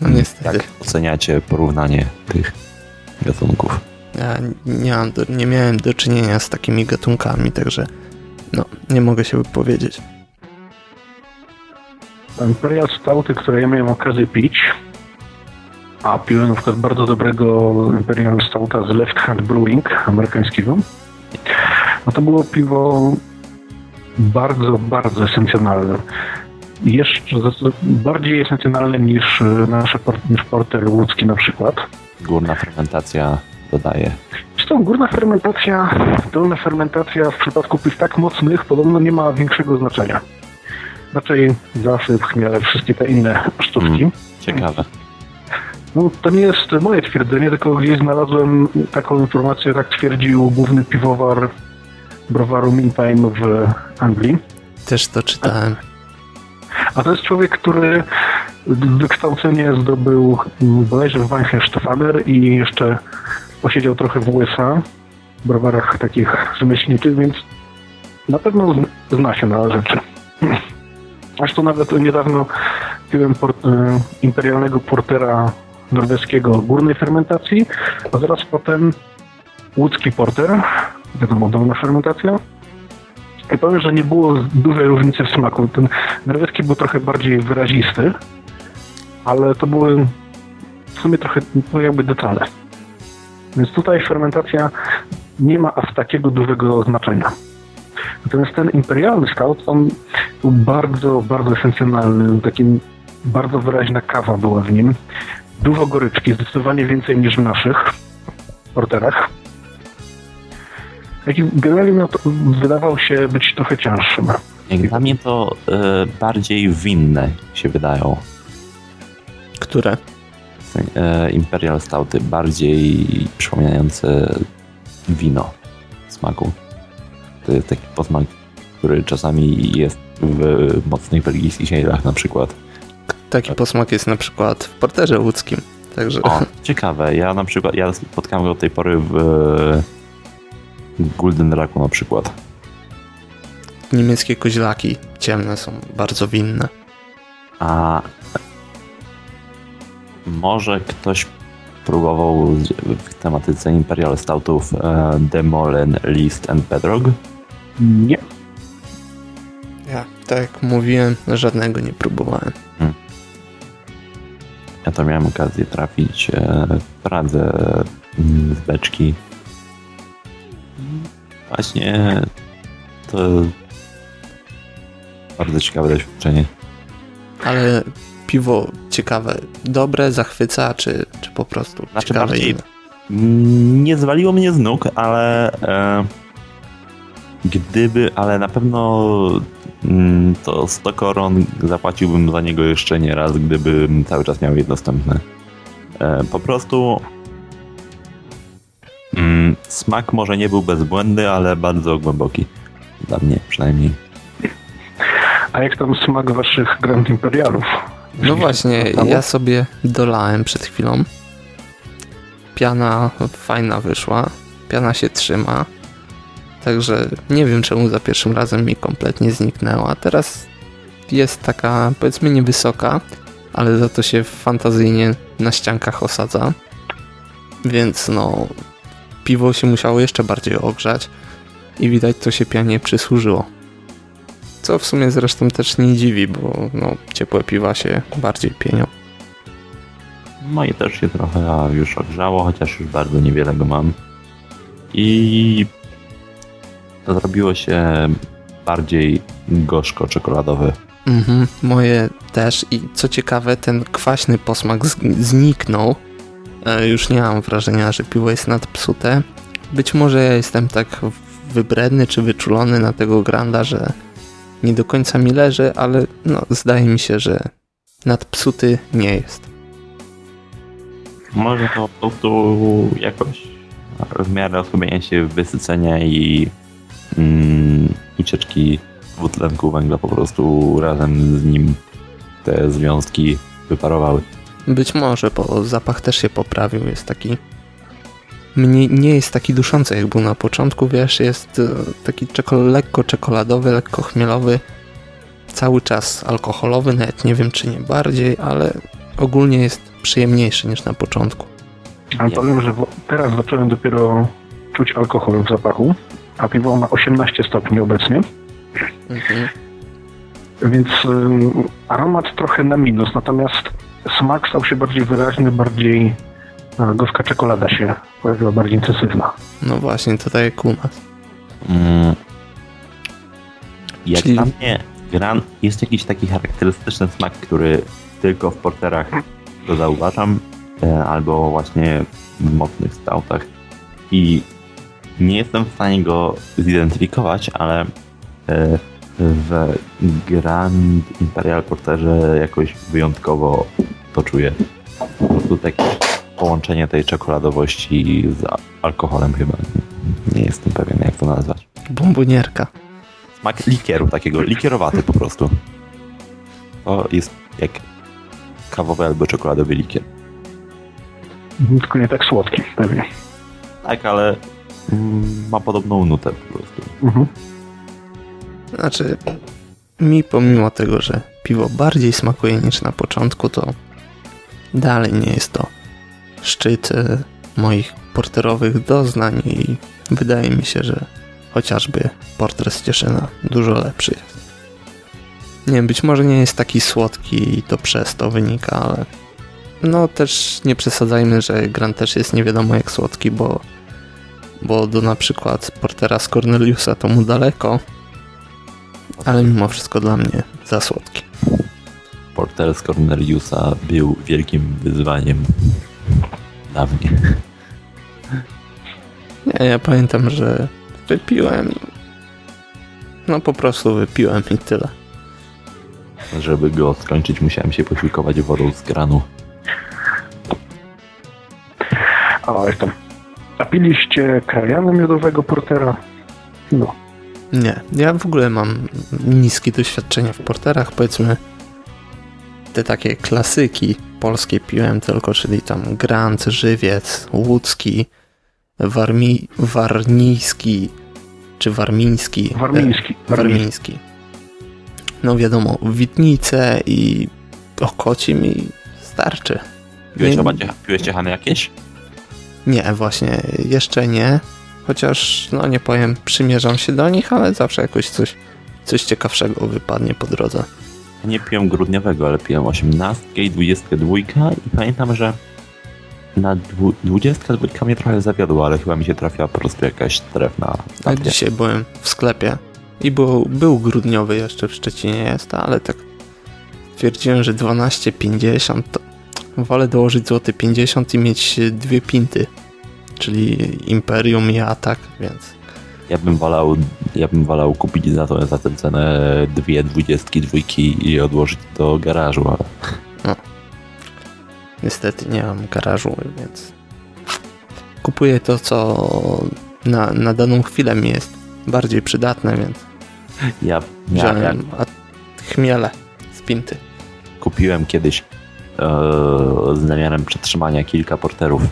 No niestety. jak oceniacie porównanie tych gatunków. Ja nie, mam do, nie miałem do czynienia z takimi gatunkami, także no, nie mogę się wypowiedzieć. Imperial Stouty, które ja miałem okazję pić, a piłem na przykład bardzo dobrego Imperial Stouta z Left Hand Brewing amerykańskiego, no to było piwo bardzo, bardzo esencjonalne. Jeszcze bardziej esencjonalne niż e, nasze niż porter łódzki na przykład. Górna fermentacja dodaje. Zresztą górna fermentacja, dolna fermentacja w przypadku piw tak mocnych podobno nie ma większego znaczenia. Raczej zasyp, chmiele, wszystkie te inne sztuczki. Mm. Ciekawe. No, to nie jest moje twierdzenie, tylko gdzieś znalazłem taką informację, tak twierdził główny piwowar browaru Meantime w Anglii. Też to czytałem. A to jest człowiek, który wykształcenie zdobył bodajże w Weinheimer i jeszcze posiedział trochę w USA, w browarach takich rzemieślniczych, więc na pewno zna się na rzeczy. Zresztą nawet niedawno piłem e, imperialnego portera norweskiego górnej fermentacji, a zaraz potem łódzki porter, wiadomo, dolna fermentacja. I powiem, że nie było dużej różnicy w smaku. Ten norweski był trochę bardziej wyrazisty, ale to były w sumie trochę no jakby detale. Więc tutaj fermentacja nie ma aż takiego dużego znaczenia. Natomiast ten imperialny stout, on był bardzo, bardzo esencjonalny, takim bardzo wyraźna kawa była w nim. Dużo goryczki, zdecydowanie więcej niż w naszych porterach. Jaki generalnie miał to, wydawał się być trochę cięższym. Jak dla mnie to y, bardziej winne się wydają. Które? Y, Imperial Stouty, bardziej przypominające wino w smaku. To jest taki posmak, który czasami jest w mocnych belgijskich ale'ach na przykład. Taki posmak jest na przykład w porterze łódzkim. Także... O, ciekawe. Ja na przykład, ja spotkałem go do tej pory w Golden Raku na przykład. Niemieckie koźlaki ciemne są bardzo winne. A może ktoś próbował w tematyce Imperial Stoutów e, Demolen, List and Bedrock? Nie. Ja, tak jak mówiłem, żadnego nie próbowałem. Hmm. Ja to miałem okazję trafić e, w Pradze z beczki Właśnie to bardzo ciekawe doświadczenie. Ale piwo ciekawe, dobre, zachwyca, czy, czy po prostu znaczy ciekawe bardziej, Nie zwaliło mnie z nóg, ale e, gdyby, ale na pewno mm, to 100 koron zapłaciłbym za niego jeszcze nie raz, gdybym cały czas miał je dostępne. E, po prostu Mm, smak może nie był bezbłędny, ale bardzo głęboki. Dla mnie przynajmniej. A jak tam smak waszych Grand Imperialów? No właśnie, ja sobie dolałem przed chwilą. Piana fajna wyszła. Piana się trzyma. Także nie wiem czemu za pierwszym razem mi kompletnie zniknęła. Teraz jest taka powiedzmy niewysoka, ale za to się fantazyjnie na ściankach osadza. Więc no, piwo się musiało jeszcze bardziej ogrzać i widać to się pianie przysłużyło. Co w sumie zresztą też nie dziwi, bo no, ciepłe piwa się bardziej pienią. Moje też się trochę już ogrzało, chociaż już bardzo niewiele go mam. I zrobiło się bardziej gorzko-czekoladowe. Mhm, moje też i co ciekawe, ten kwaśny posmak zniknął, E, już nie mam wrażenia, że piwo jest nadpsute. Być może ja jestem tak wybredny czy wyczulony na tego granda, że nie do końca mi leży, ale no, zdaje mi się, że nadpsuty nie jest. Może to po prostu jakoś w miarę osłabienia się wysycenia i mm, ucieczki dwutlenku węgla po prostu razem z nim te związki wyparowały. Być może, bo zapach też się poprawił, jest taki mnie nie jest taki duszący jak był na początku, wiesz, jest e, taki czekol lekko czekoladowy, lekko chmielowy, cały czas alkoholowy, nawet nie wiem czy nie bardziej, ale ogólnie jest przyjemniejszy niż na początku. Ale powiem, że teraz zacząłem dopiero czuć alkohol w zapachu, a piwo ma 18 stopni obecnie. Mhm. Więc y, aromat trochę na minus, natomiast smak stał się bardziej wyraźny, bardziej gorzka czekolada się pojawiła bardziej intensywna. No właśnie, to tak jak u nas. Mm. Jak Czyli... dla mnie gran jest jakiś taki charakterystyczny smak, który tylko w porterach go zauważam, e, albo właśnie w mocnych stoutach. I nie jestem w stanie go zidentyfikować, ale e, w Grand Imperial Porterze jakoś wyjątkowo to czuję. Po prostu takie połączenie tej czekoladowości z alkoholem chyba. Nie jestem pewien, jak to nazwać. Bombonierka. Smak likieru takiego, likierowaty po prostu. To jest jak kawowy albo czekoladowy likier. Tylko nie tak słodki, pewnie. Tak, ale ma podobną nutę po prostu. Mhm. Znaczy, mi pomimo tego, że piwo bardziej smakuje niż na początku, to dalej nie jest to szczyt e, moich porterowych doznań i wydaje mi się, że chociażby porter z Cieszyna dużo lepszy jest. Nie wiem, być może nie jest taki słodki i to przez to wynika, ale no też nie przesadzajmy, że Gran też jest nie wiadomo jak słodki, bo bo do na przykład portera z Corneliusa to mu daleko, ale mimo wszystko dla mnie za słodki. Porter z Corneliusa był wielkim wyzwaniem dla mnie. Nie, ja pamiętam, że wypiłem. No po prostu wypiłem i tyle. Żeby go skończyć, musiałem się posiłkować wodą z granu. A, jestem. A piliście krajana miodowego portera? No. Nie, ja w ogóle mam niskie doświadczenie w porterach, powiedzmy te takie klasyki polskie piłem tylko, czyli tam Grant, Żywiec, Łódzki, Warmi, Warnijski czy Warmiński. Warmiński. E, Warmiński. No wiadomo, Witnice i Okocim i starczy. Piłeś, Nie- piłeś ciechany jakieś? Nie, właśnie jeszcze nie. Chociaż, no nie powiem, przymierzam się do nich, ale zawsze jakoś coś, coś ciekawszego wypadnie po drodze. Nie piłem grudniowego, ale piłem 18 i 22 i pamiętam, że na dwu- 22 mnie trochę zawiodła, ale chyba mi się trafiła po prostu jakaś trefna A dzisiaj byłem w sklepie i był, był grudniowy jeszcze w Szczecinie jest, ale tak stwierdziłem, że 12,50 to wolę dołożyć złoty 50 i mieć dwie pinty, czyli Imperium i Atak, więc Ja bym wolał, ja bym wolał kupić za, to, za tę cenę dwie dwudziestki, dwójki i odłożyć do garażu, ale niestety nie mam garażu, więc kupuję to, co na, na daną chwilę mi jest bardziej przydatne, więc ja, ja jak wziąłem a chmiele z pinty. kupiłem kiedyś z zamiarem przetrzymania kilka porterów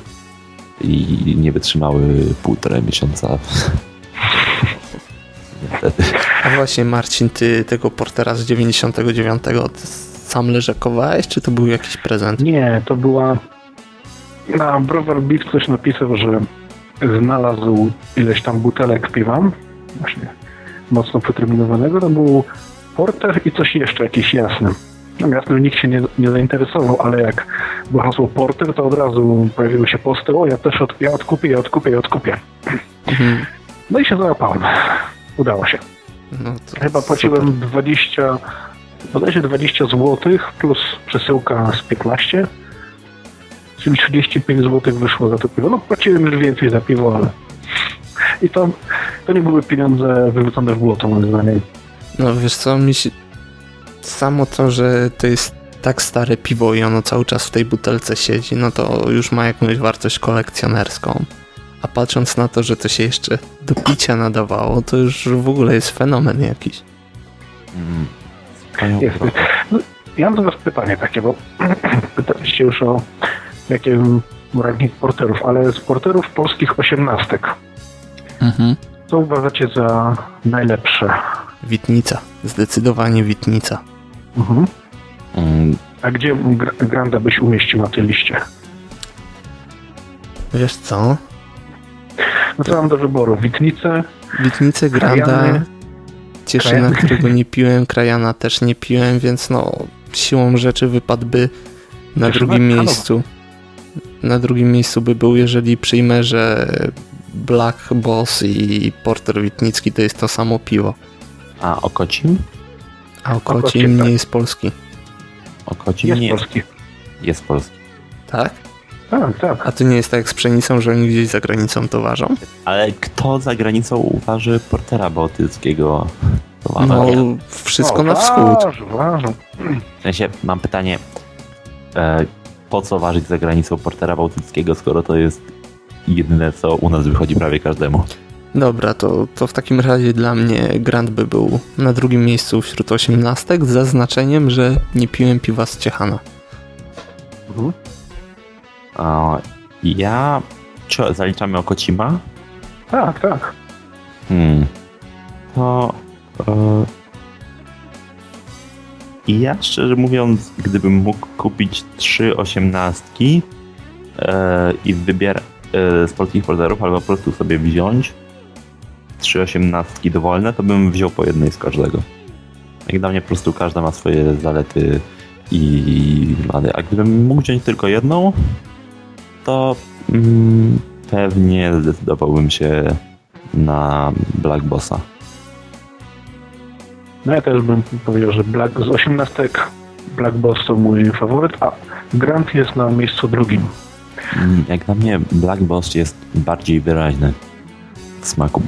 i nie wytrzymały półtorej miesiąca. Niestety. A właśnie Marcin, ty tego portera z 99 ty sam leżakowałeś, czy to był jakiś prezent? Nie, to była... Na Browar Beef ktoś napisał, że znalazł ileś tam butelek piwa, właśnie mocno przeterminowanego, to był porter i coś jeszcze, jakiś jasny. No jasny nikt się nie, nie zainteresował, ale jak było hasło porter, to od razu pojawiły się posty, o ja też od, ja odkupię, ja odkupię, ja odkupię. Mhm. No i się załapałem. Udało się. No Chyba płaciłem 20, bodajże 20 zł plus przesyłka z 15, czyli 35 zł wyszło za to piwo. No płaciłem już więcej za piwo, ale i to, to nie były pieniądze wyrzucone w błoto moim zdaniem. No wiesz co, mi się... Samo to, że to jest tak stare piwo i ono cały czas w tej butelce siedzi, no to już ma jakąś wartość kolekcjonerską. A patrząc na to, że to się jeszcze do picia nadawało, to już w ogóle jest fenomen jakiś. Mm. Jest. No, ja mam do was pytanie takie, bo pytaliście już o jakim ranking porterów, ale z porterów polskich osiemnastek, Mhm. co uważacie za najlepsze? Witnica. Zdecydowanie Witnica. Mhm. Mm, A gdzie Gra- Granda byś umieścił na tej liście? Wiesz co? No to mam do wyboru. Witnice, Witnicę Granda, Krajany. Cieszyna, Krajany. którego nie piłem, Krajana też nie piłem, więc no siłą rzeczy wypadłby na Cieszyna drugim Kanowa. miejscu. Na drugim miejscu by był, jeżeli przyjmę, że Black Boss i Porter Witnicki to jest to samo piwo. a Okocim? A Okocim, Okocim tak. nie jest polski. Okocim jest nie polski. jest polski. Tak? Tak, tak. A to nie jest tak jak z pszenicą, że oni gdzieś za granicą to ważą? Ale kto za granicą uważa portera bałtyckiego? To No, no. wszystko O, na wschód. Ważą, ważą. W sensie mam pytanie, e, po co ważyć za granicą portera bałtyckiego, skoro to jest jedyne, co u nas wychodzi prawie każdemu? Dobra, to, to w takim razie dla mnie Grant by był na drugim miejscu wśród osiemnastek z zaznaczeniem, że nie piłem piwa z Ciechana. Mhm. A, ja... Czy zaliczamy Okocima? Tak, tak. Hmm. To... E, ja szczerze mówiąc, gdybym mógł kupić trzy osiemnastki e, i wybierać e, z polskich porterów, albo po prostu sobie wziąć trzy osiemnastki dowolne, to bym wziął po jednej z każdego. Jak dla mnie po prostu każda ma swoje zalety i wady. A gdybym mógł wziąć tylko jedną, to mm, pewnie zdecydowałbym się na Black Bossa. No ja też bym powiedział, że Black z osiemnastek Black Boss to mój faworyt, a Grant jest na miejscu drugim. Mm, Jak dla mnie Black Boss jest bardziej wyraźny w smaku.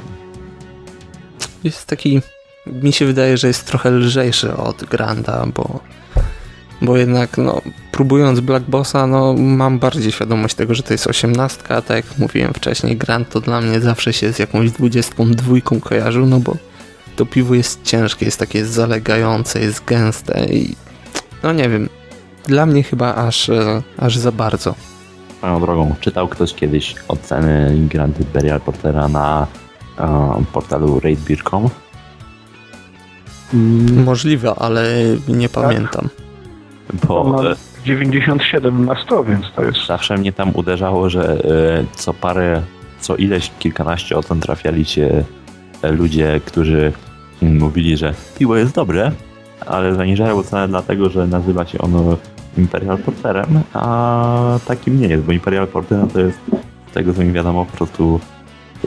Jest taki, mi się wydaje, że jest trochę lżejszy od Granda, bo, bo jednak no, próbując Black Bossa, no mam bardziej świadomość tego, że to jest osiemnastka, tak jak mówiłem wcześniej, Grand to dla mnie zawsze się z jakąś dwudziestką dwójką kojarzył, no bo to piwo jest ciężkie, jest takie zalegające, jest gęste i no nie wiem, dla mnie chyba aż, e, aż za bardzo. Swoją drogą, czytał ktoś kiedyś oceny Grand Imperial Portera na portalu ratebeer.com? Mm, Możliwe, ale nie pamiętam. to Bo ma e, 97 na 100, więc to jest... zawsze mnie tam uderzało, że e, co parę, co ileś, kilkanaście ocen trafiali się e, ludzie, którzy mówili, że piwo jest dobre, ale zaniżają ocenę dlatego, że nazywa się ono Imperial Porterem, a takim nie jest, bo Imperial Porter no to jest, z tego co mi wiadomo, po prostu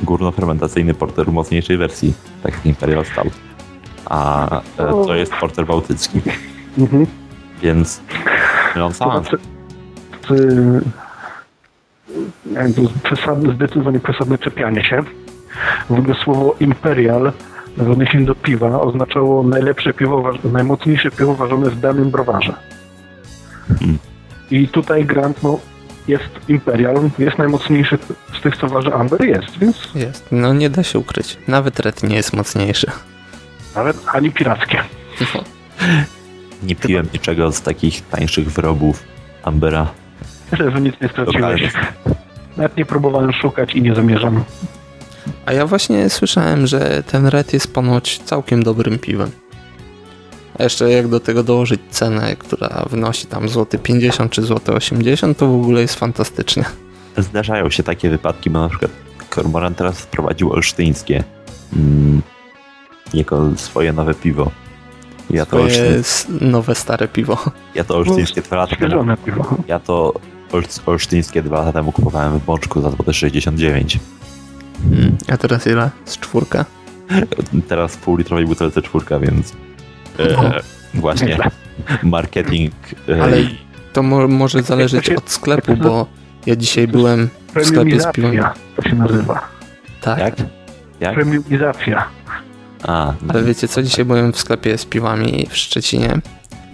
górnofermentacyjny porter w mocniejszej wersji, tak jak Imperial Stout. A e, to jest porter bałtycki, Mhm. więc wiem, to jest przesadne, zdecydowanie przesadne czepianie się. W ogóle słowo imperial w odniesieniu do piwa oznaczało najlepsze piwo, najmocniejsze piwo ważone w danym browarze. Hmm. I tutaj Grant no, jest imperial, jest najmocniejszy z tych, co waży Amber, jest, więc Jest, no nie da się ukryć. Nawet Red nie jest mocniejszy. nawet ani pirackie. Nie piłem niczego z takich tańszych wyrobów Ambera. Myślę, że nic nie straciłeś. Nawet nie próbowałem szukać i nie zamierzam. A ja właśnie słyszałem, że ten Red jest ponoć całkiem dobrym piwem. A jeszcze jak do tego dołożyć cenę, która wynosi tam złoty 50 czy złoty 80, to w ogóle jest fantastycznie. Zdarzają się takie wypadki, bo na przykład Kormoran teraz wprowadził olsztyńskie mm, jako swoje nowe piwo. Ja to, jest nowe, stare piwo. ja to olsztyńskie dwa lata temu, ja to olsz- olsztyńskie dwa lata temu kupowałem w Bączku za złote 69. Mm. A teraz ile? Z czwórka? Teraz w półlitrowej butelce czwórka, więc. E, właśnie marketing e, Ale to mo może zależeć od sklepu, bo ja dzisiaj byłem w sklepie z piwem. To się nazywa. Tak, jak? Jak? Premiumizacja. A, ale wiecie co, dzisiaj byłem w sklepie z piwami w Szczecinie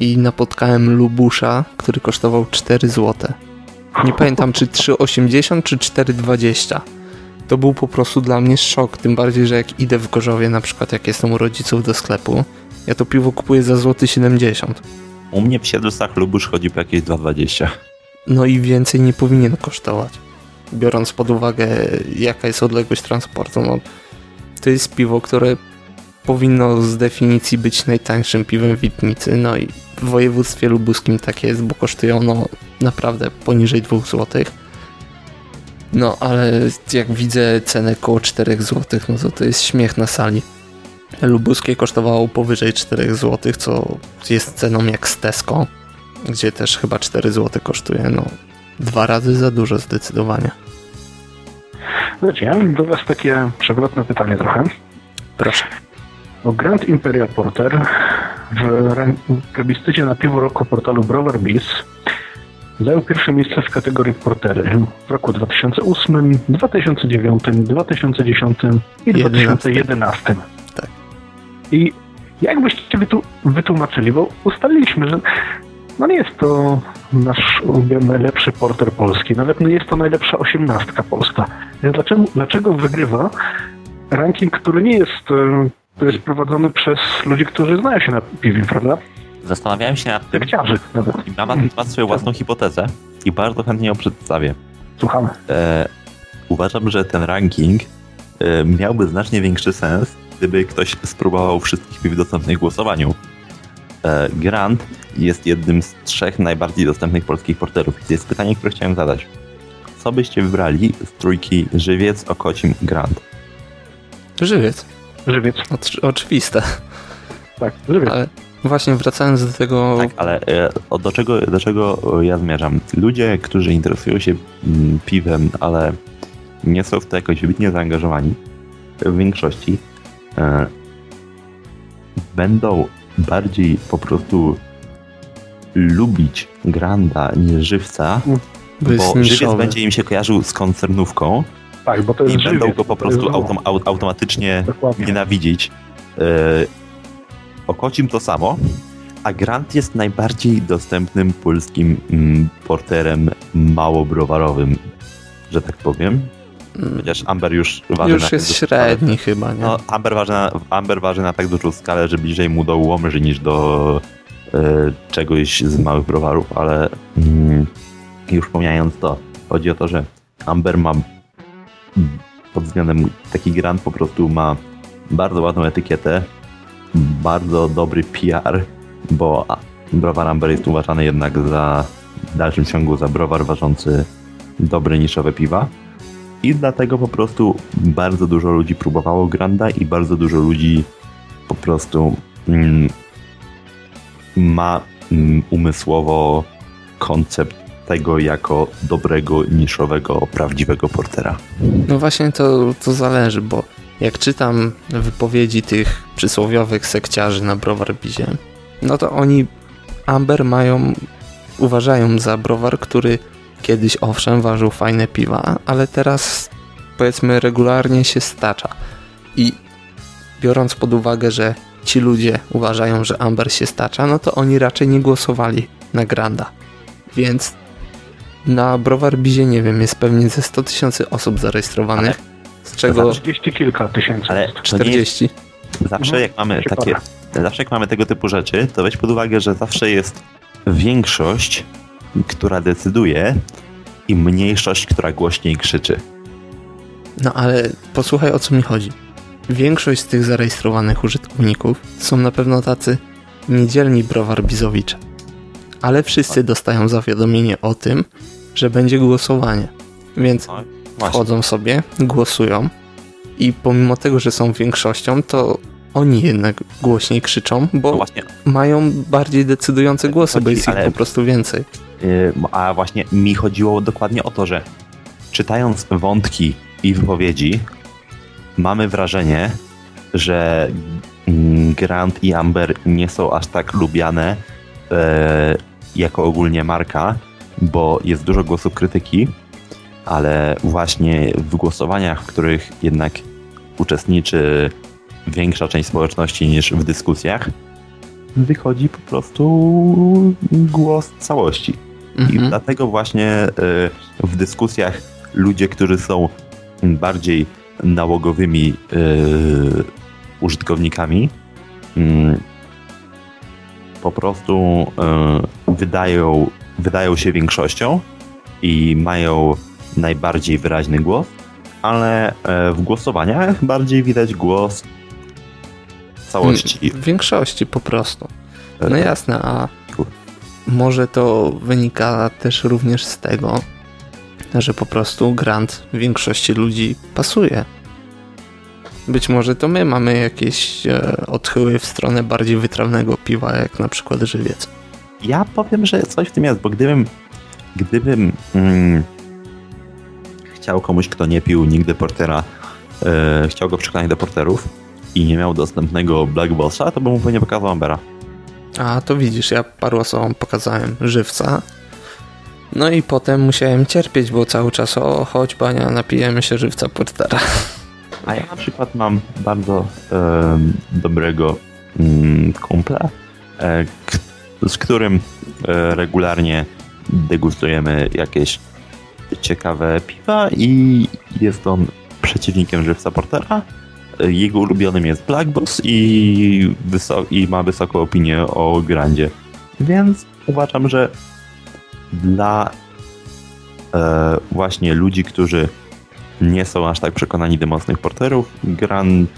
i napotkałem lubusza, który kosztował 4 zł. Nie pamiętam czy 3,80 czy 4,20. To był po prostu dla mnie szok, tym bardziej, że jak idę w Gorzowie, na przykład jak jestem u rodziców do sklepu, ja to piwo kupuję za złoty 70. u mnie w Siedlcach Lubusz chodzi po jakieś 2,20. No i więcej nie powinien kosztować. Biorąc pod uwagę, jaka jest odległość transportu, no to jest piwo, które powinno z definicji być najtańszym piwem w Witnicy, no i w województwie lubuskim tak jest, bo kosztuje ono naprawdę poniżej 2 zł. No ale jak widzę cenę koło 4 zł, no to to jest śmiech na sali. Lubuskie kosztowało powyżej 4 zł, co jest ceną jak z Tesco, gdzie też chyba 4 zł kosztuje, no dwa razy za dużo zdecydowanie. Wiecie, ja mam do Was takie przewrotne pytanie trochę. Proszę. Bo Grand Imperial Porter w plebiscycie na piwo roku portalu Browar Biz zajął pierwsze miejsce w kategorii portery w roku 2008, 2009, 2010 i 2011. Tak. I jak byście wytłumaczyli, bo ustaliliśmy, że no nie jest to nasz najlepszy porter polski, nawet nie jest to najlepsza osiemnastka polska. Więc dlaczego, dlaczego wygrywa ranking, który nie jest, e, to jest prowadzony przez ludzi, którzy znają się na piwie, prawda? Zastanawiałem się nad tym Lekciarzy nawet. i mam, mam swoją własną hipotezę i bardzo chętnie ją przedstawię. Słuchamy. E, uważam, że ten ranking e, miałby znacznie większy sens, gdyby ktoś spróbował wszystkich piw dostępnych w głosowaniu. E, Grant jest jednym z trzech najbardziej dostępnych polskich porterów. To jest pytanie, które chciałem zadać. Co byście wybrali z trójki Żywiec, Okocim, Grant? Żywiec. Żywiec. Oczy- oczywiste. Tak, żywiec. Ale właśnie wracając do tego... Tak, ale e, o, do, czego, do czego e, ja zmierzam? Ludzie, którzy interesują się mm, piwem, ale nie są w to jakoś wybitnie zaangażowani, w większości będą bardziej po prostu lubić Granda niż Żywca, bo jest bo Żywiec będzie im się kojarzył z koncernówką tak, bo to jest i będą żywiec. go po prostu autom, au, automatycznie Dokładnie. nienawidzić. Yy, Okocim to samo, a Grant jest najbardziej dostępnym polskim mm, porterem małobrowarowym, że tak powiem. Chociaż Amber już waży Już na tak jest średni chyba, nie? No, Amber waży, na, Amber waży na tak dużą skalę, że bliżej mu do Łomży niż do e, czegoś z małych browarów, ale mm, już pomijając to, chodzi o to, że Amber ma pod względem taki Grand po prostu ma bardzo ładną etykietę, bardzo dobry PR, bo browar Amber jest uważany jednak za w dalszym ciągu za browar ważący dobre niszowe piwa. I dlatego po prostu bardzo dużo ludzi próbowało Granda i bardzo dużo ludzi po prostu mm, ma mm, umysłowo koncept tego jako dobrego, niszowego, prawdziwego portera. No właśnie to, to zależy, bo jak czytam wypowiedzi tych przysłowiowych sekciarzy na Browar Bizie, no to oni Amber mają, uważają za browar, który kiedyś owszem ważył fajne piwa, ale teraz powiedzmy regularnie się stacza. I biorąc pod uwagę, że ci ludzie uważają, że Amber się stacza, no to oni raczej nie głosowali na Granda. Więc na Browar Bizie, nie wiem, jest pewnie ze 100 tysięcy osób zarejestrowanych, z czego 30 kilka tysięcy. Ale jest. to nie jest 40. zawsze Mhm. jak mamy takie, zawsze jak mamy tego typu rzeczy, to weź pod uwagę, że zawsze jest większość, która decyduje i mniejszość, która głośniej krzyczy. No ale posłuchaj o co mi chodzi. Większość z tych zarejestrowanych użytkowników są na pewno tacy niedzielni browar bizowicze. Ale wszyscy dostają zawiadomienie o tym, że będzie głosowanie. Więc No, wchodzą sobie, głosują i pomimo tego, że są większością, to oni jednak głośniej krzyczą, No bo właśnie, mają bardziej decydujące głosy, bo chodzi, jest ich ale- po prostu więcej. Yy, A właśnie mi chodziło dokładnie o to, że czytając wątki i wypowiedzi, mamy wrażenie, że mm, Grant i Amber nie są aż tak lubiane e, jako ogólnie marka, bo jest dużo głosów krytyki, ale właśnie w głosowaniach, w których jednak uczestniczy większa część społeczności niż w dyskusjach, wychodzi po prostu głos całości. I Mhm. dlatego właśnie e, w dyskusjach ludzie, którzy są bardziej nałogowymi e, użytkownikami, mm, po prostu wydają, wydają się większością i mają najbardziej wyraźny głos, ale w głosowaniach bardziej widać głos całości. W większości po prostu. No jasne, a może to wynika też również z tego, że po prostu grant większości ludzi pasuje. Być może to my mamy jakieś e, odchyły w stronę bardziej wytrawnego piwa, jak na przykład żywiec. Ja powiem, że coś w tym jest, bo gdybym, gdybym mm, chciał komuś, kto nie pił nigdy portera, e, chciał go przekonać do porterów i nie miał dostępnego Black Bossa, to bym mu pewnie pokazał Ambera. A to widzisz, ja paru osobom pokazałem żywca. No i potem musiałem cierpieć, bo cały czas o chodź bania, napijemy się żywca portera. A ja na przykład mam bardzo e, dobrego mm, kumpla, e, z którym e, regularnie degustujemy jakieś ciekawe piwa i jest on przeciwnikiem żywca portera, Jego ulubionym jest Black Boss i, wyso- i ma wysoką opinię o Grandzie. Więc uważam, że dla e, właśnie ludzi, którzy nie są aż tak przekonani do mocnych porterów, Grand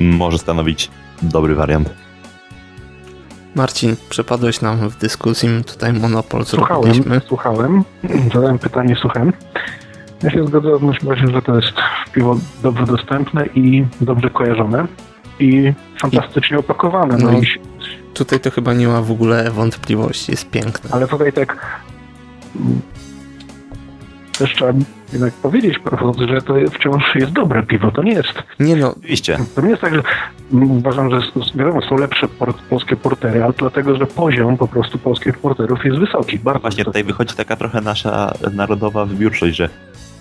może stanowić dobry wariant. Marcin, przepadłeś nam w dyskusji, tutaj monopol Słuchałem, zrobiliśmy. słuchałem, zadałem pytanie, słuchałem. Ja się zgadzam w myślę, że to jest piwo dobrze dostępne i dobrze kojarzone i fantastycznie opakowane. No, No. i, Tutaj to chyba nie ma w ogóle wątpliwości, jest piękne. ale tutaj tak mm, też trzeba jednak powiedzieć, że to wciąż jest dobre piwo. To nie jest Nie no, Oczywiście. To nie jest tak, że mm, uważam, że wiadomo, są lepsze por, polskie portery, ale dlatego, że poziom po prostu polskich porterów jest wysoki. Bardzo Właśnie wysoki. tutaj wychodzi taka trochę nasza narodowa wybiórczość, że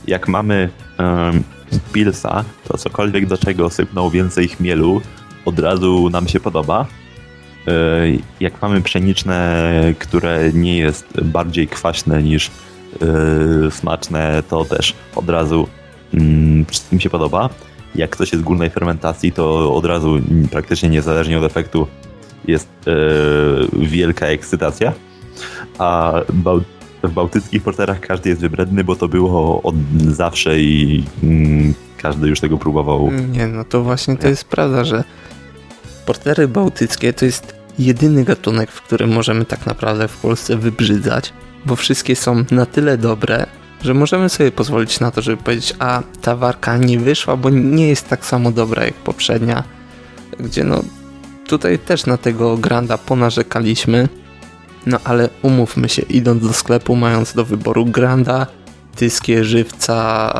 jak mamy um, pilsa, to cokolwiek do czego sypnął więcej chmielu, od razu nam się podoba. E, Jak mamy pszeniczne, które nie jest bardziej kwaśne niż e, smaczne, to też od razu mm, wszystkim się podoba. Jak coś jest z górnej fermentacji, to od razu mm, praktycznie niezależnie od efektu jest e, wielka ekscytacja. A w bałtyckich porterach każdy jest wybredny, bo to było od zawsze i mm, każdy już tego próbował. nie no, to właśnie to jest prawda, że portery bałtyckie to jest jedyny gatunek, w którym możemy tak naprawdę w Polsce wybrzydzać, bo wszystkie są na tyle dobre, że możemy sobie pozwolić na to, żeby powiedzieć, a ta warka nie wyszła, bo nie jest tak samo dobra jak poprzednia, gdzie no tutaj też na tego Granda ponarzekaliśmy, no ale umówmy się, idąc do sklepu, mając do wyboru Granda, tyskie żywca,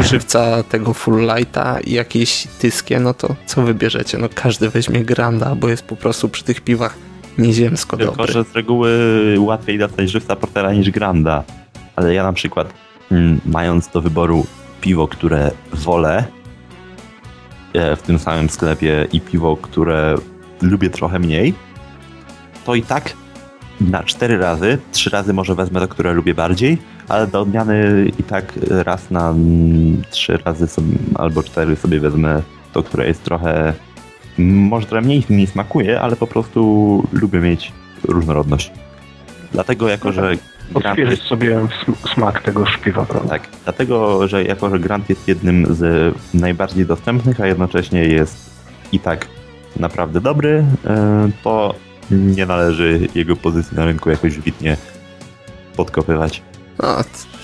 żywca tego full lighta i jakieś tyskie, no to co wybierzecie? No każdy weźmie Granda, bo jest po prostu przy tych piwach nieziemsko Tylko, dobry. że z reguły łatwiej dostać żywca portera niż granda. Ale ja na przykład, mm, mając do wyboru piwo, które wolę e, w tym samym sklepie i piwo, które lubię trochę mniej, to i tak na cztery razy, trzy razy może wezmę to, które lubię bardziej, ale do odmiany i tak raz na mm, trzy razy sobie, albo cztery sobie wezmę to, które jest trochę może trochę mniej mi smakuje, ale po prostu lubię mieć różnorodność. Dlatego jako, że Odświeżyć sobie sm- smak tego szpiwa, prawda? tak, dlatego, że jako, że Grant jest jednym z najbardziej dostępnych, a jednocześnie jest i tak naprawdę dobry, e, to nie należy jego pozycji na rynku jakoś wybitnie podkopywać. No,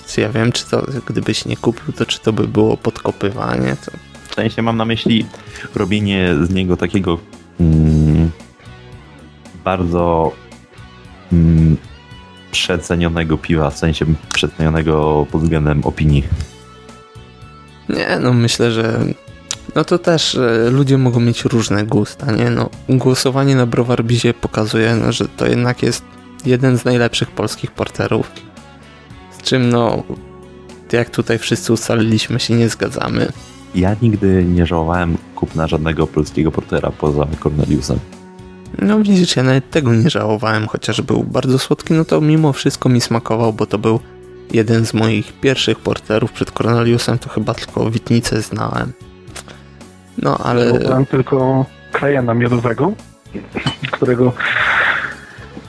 czy ja wiem, czy to gdybyś nie kupił, to czy to by było podkopywanie? To W sensie mam na myśli robienie z niego takiego mm, bardzo mm, przecenionego piwa, w sensie przecenionego pod względem opinii. Nie, no myślę, że no to też e, ludzie mogą mieć różne gusta, nie? No, głosowanie na Browar Bizie pokazuje, no, że to jednak jest jeden z najlepszych polskich porterów. Z czym, no, jak tutaj wszyscy ustaliliśmy, się nie zgadzamy. Ja nigdy nie żałowałem kupna żadnego polskiego portera poza Corneliusem. No widzisz, ja nawet tego nie żałowałem, chociaż był bardzo słodki, no to mimo wszystko mi smakował, bo to był jeden z moich pierwszych porterów przed Corneliusem, to chyba tylko Witnicę znałem. No, ale... Mam tylko krajana miodowego, którego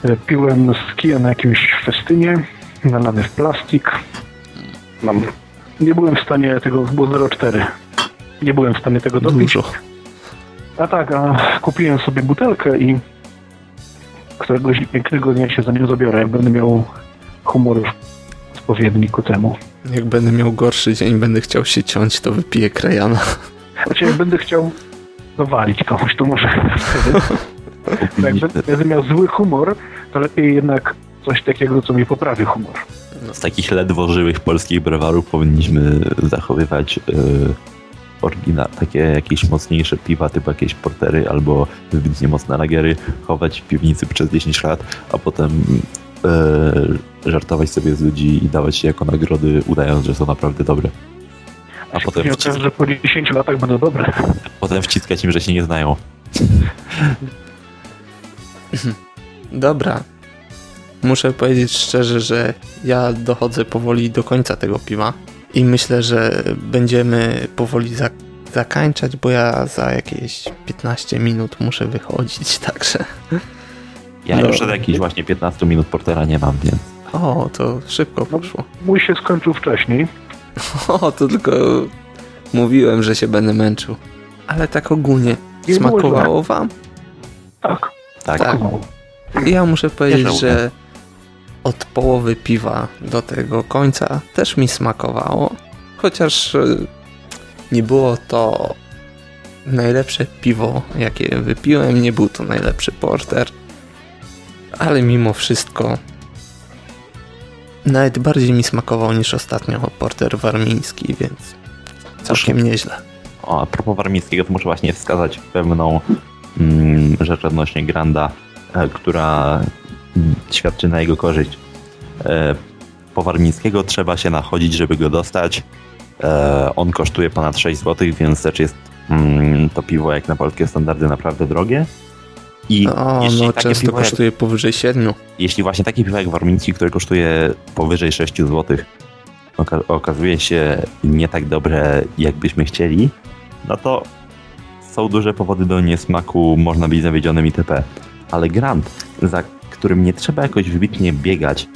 e, piłem z kija na jakimś festynie, nalany w plastik. Mam. Nie byłem w stanie tego, było 0,4. Nie byłem w stanie tego dopić. Dużo. A tak, a kupiłem sobie butelkę i któregoś pięknego dnia się za nią zabiorę, jak będę miał humor odpowiedni ku temu. Jak będę miał gorszy dzień, będę chciał się ciąć, to wypiję krajana. Znaczy, jak będę chciał zawalić komuś, to może. Jak będę- miał zły humor, to lepiej jednak coś takiego, co mi poprawi humor. Z takich ledwo żyłych polskich browarów powinniśmy zachowywać yy, oryginał, takie jakieś mocniejsze piwa, typu jakieś portery albo wybitnie mocne lagiery, chować w piwnicy przez 10 lat, a potem yy, żartować sobie z ludzi i dawać się jako nagrody, udając, że są naprawdę dobre. A potem, Nie wcis- okaże, że po 10 latach będą dobre. potem wciskać im, że się nie znają. Dobra. Muszę powiedzieć szczerze, że ja dochodzę powoli do końca tego piwa i myślę, że będziemy powoli za zakańczać, bo ja za jakieś 15 minut muszę wychodzić, także... Ja No. już od jakichś właśnie 15 minut portera nie mam, więc O, to szybko poszło. Mój się skończył wcześniej. O, to tylko mówiłem, że się będę męczył. Ale tak ogólnie, Nie smakowało wam? Tak. tak. Tak. Ja muszę powiedzieć, że od połowy piwa do tego końca też mi smakowało. Chociaż e, nie było to najlepsze piwo, jakie wypiłem, nie był to najlepszy porter, ale mimo wszystko nawet bardziej mi smakował niż ostatnio porter warmiński, więc całkiem nieźle. O, a propos warmińskiego, to muszę właśnie wskazać pewną mm, rzecz odnośnie Granda, e, która mm, świadczy na jego korzyść. E, po warmińskiego trzeba się nachodzić, żeby go dostać. E, on kosztuje ponad 6 zł, więc też jest mm, to piwo jak na polskie standardy naprawdę drogie. I jeśli no takie często piwo jak- kosztuje powyżej 7. jeśli właśnie taki piwo jak warmiński, który kosztuje powyżej 6 zł, oka- okazuje się nie tak dobre, jakbyśmy chcieli, no to są duże powody do niesmaku, można być zawiedzionym itp. Ale Grand, za którym nie trzeba jakoś wybitnie biegać,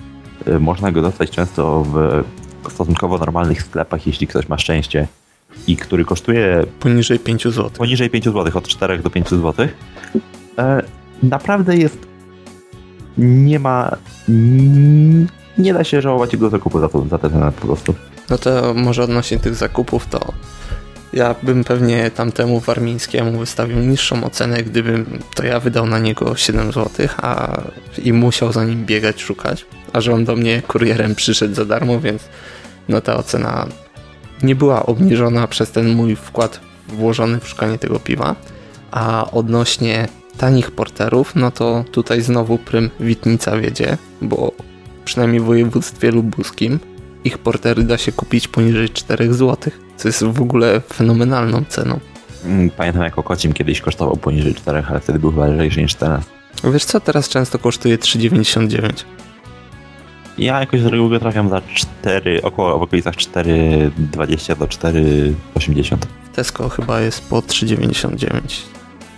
y, można go dostać często w stosunkowo normalnych sklepach, jeśli ktoś ma szczęście, i który kosztuje Poniżej 5 zł. poniżej 5 zł, od 4 do 5 zł, naprawdę jest. Nie ma. Nie da się żałować jego zakupu za, to, za tę cenę po prostu. No to może odnośnie tych zakupów, to ja bym pewnie tamtemu warmińskiemu wystawił niższą ocenę, gdybym to ja wydał na niego 7 zł, a i musiał za nim biegać, szukać, a że on do mnie kurierem przyszedł za darmo, więc no ta ocena nie była obniżona przez ten mój wkład włożony w szukanie tego piwa. A odnośnie tanich porterów, no to tutaj znowu prym Witnica wiedzie, bo przynajmniej w województwie lubuskim ich portery da się kupić poniżej 4 zł, co jest w ogóle fenomenalną ceną. Mm, Pamiętam jako kocim kiedyś kosztował poniżej 4, ale wtedy był chyba lżejszy niż teraz. Wiesz co, teraz często kosztuje 3,99. Ja jakoś z reguły trafiam za 4, około w okolicach 4,20 do 4,80. W Tesco chyba jest po 3,99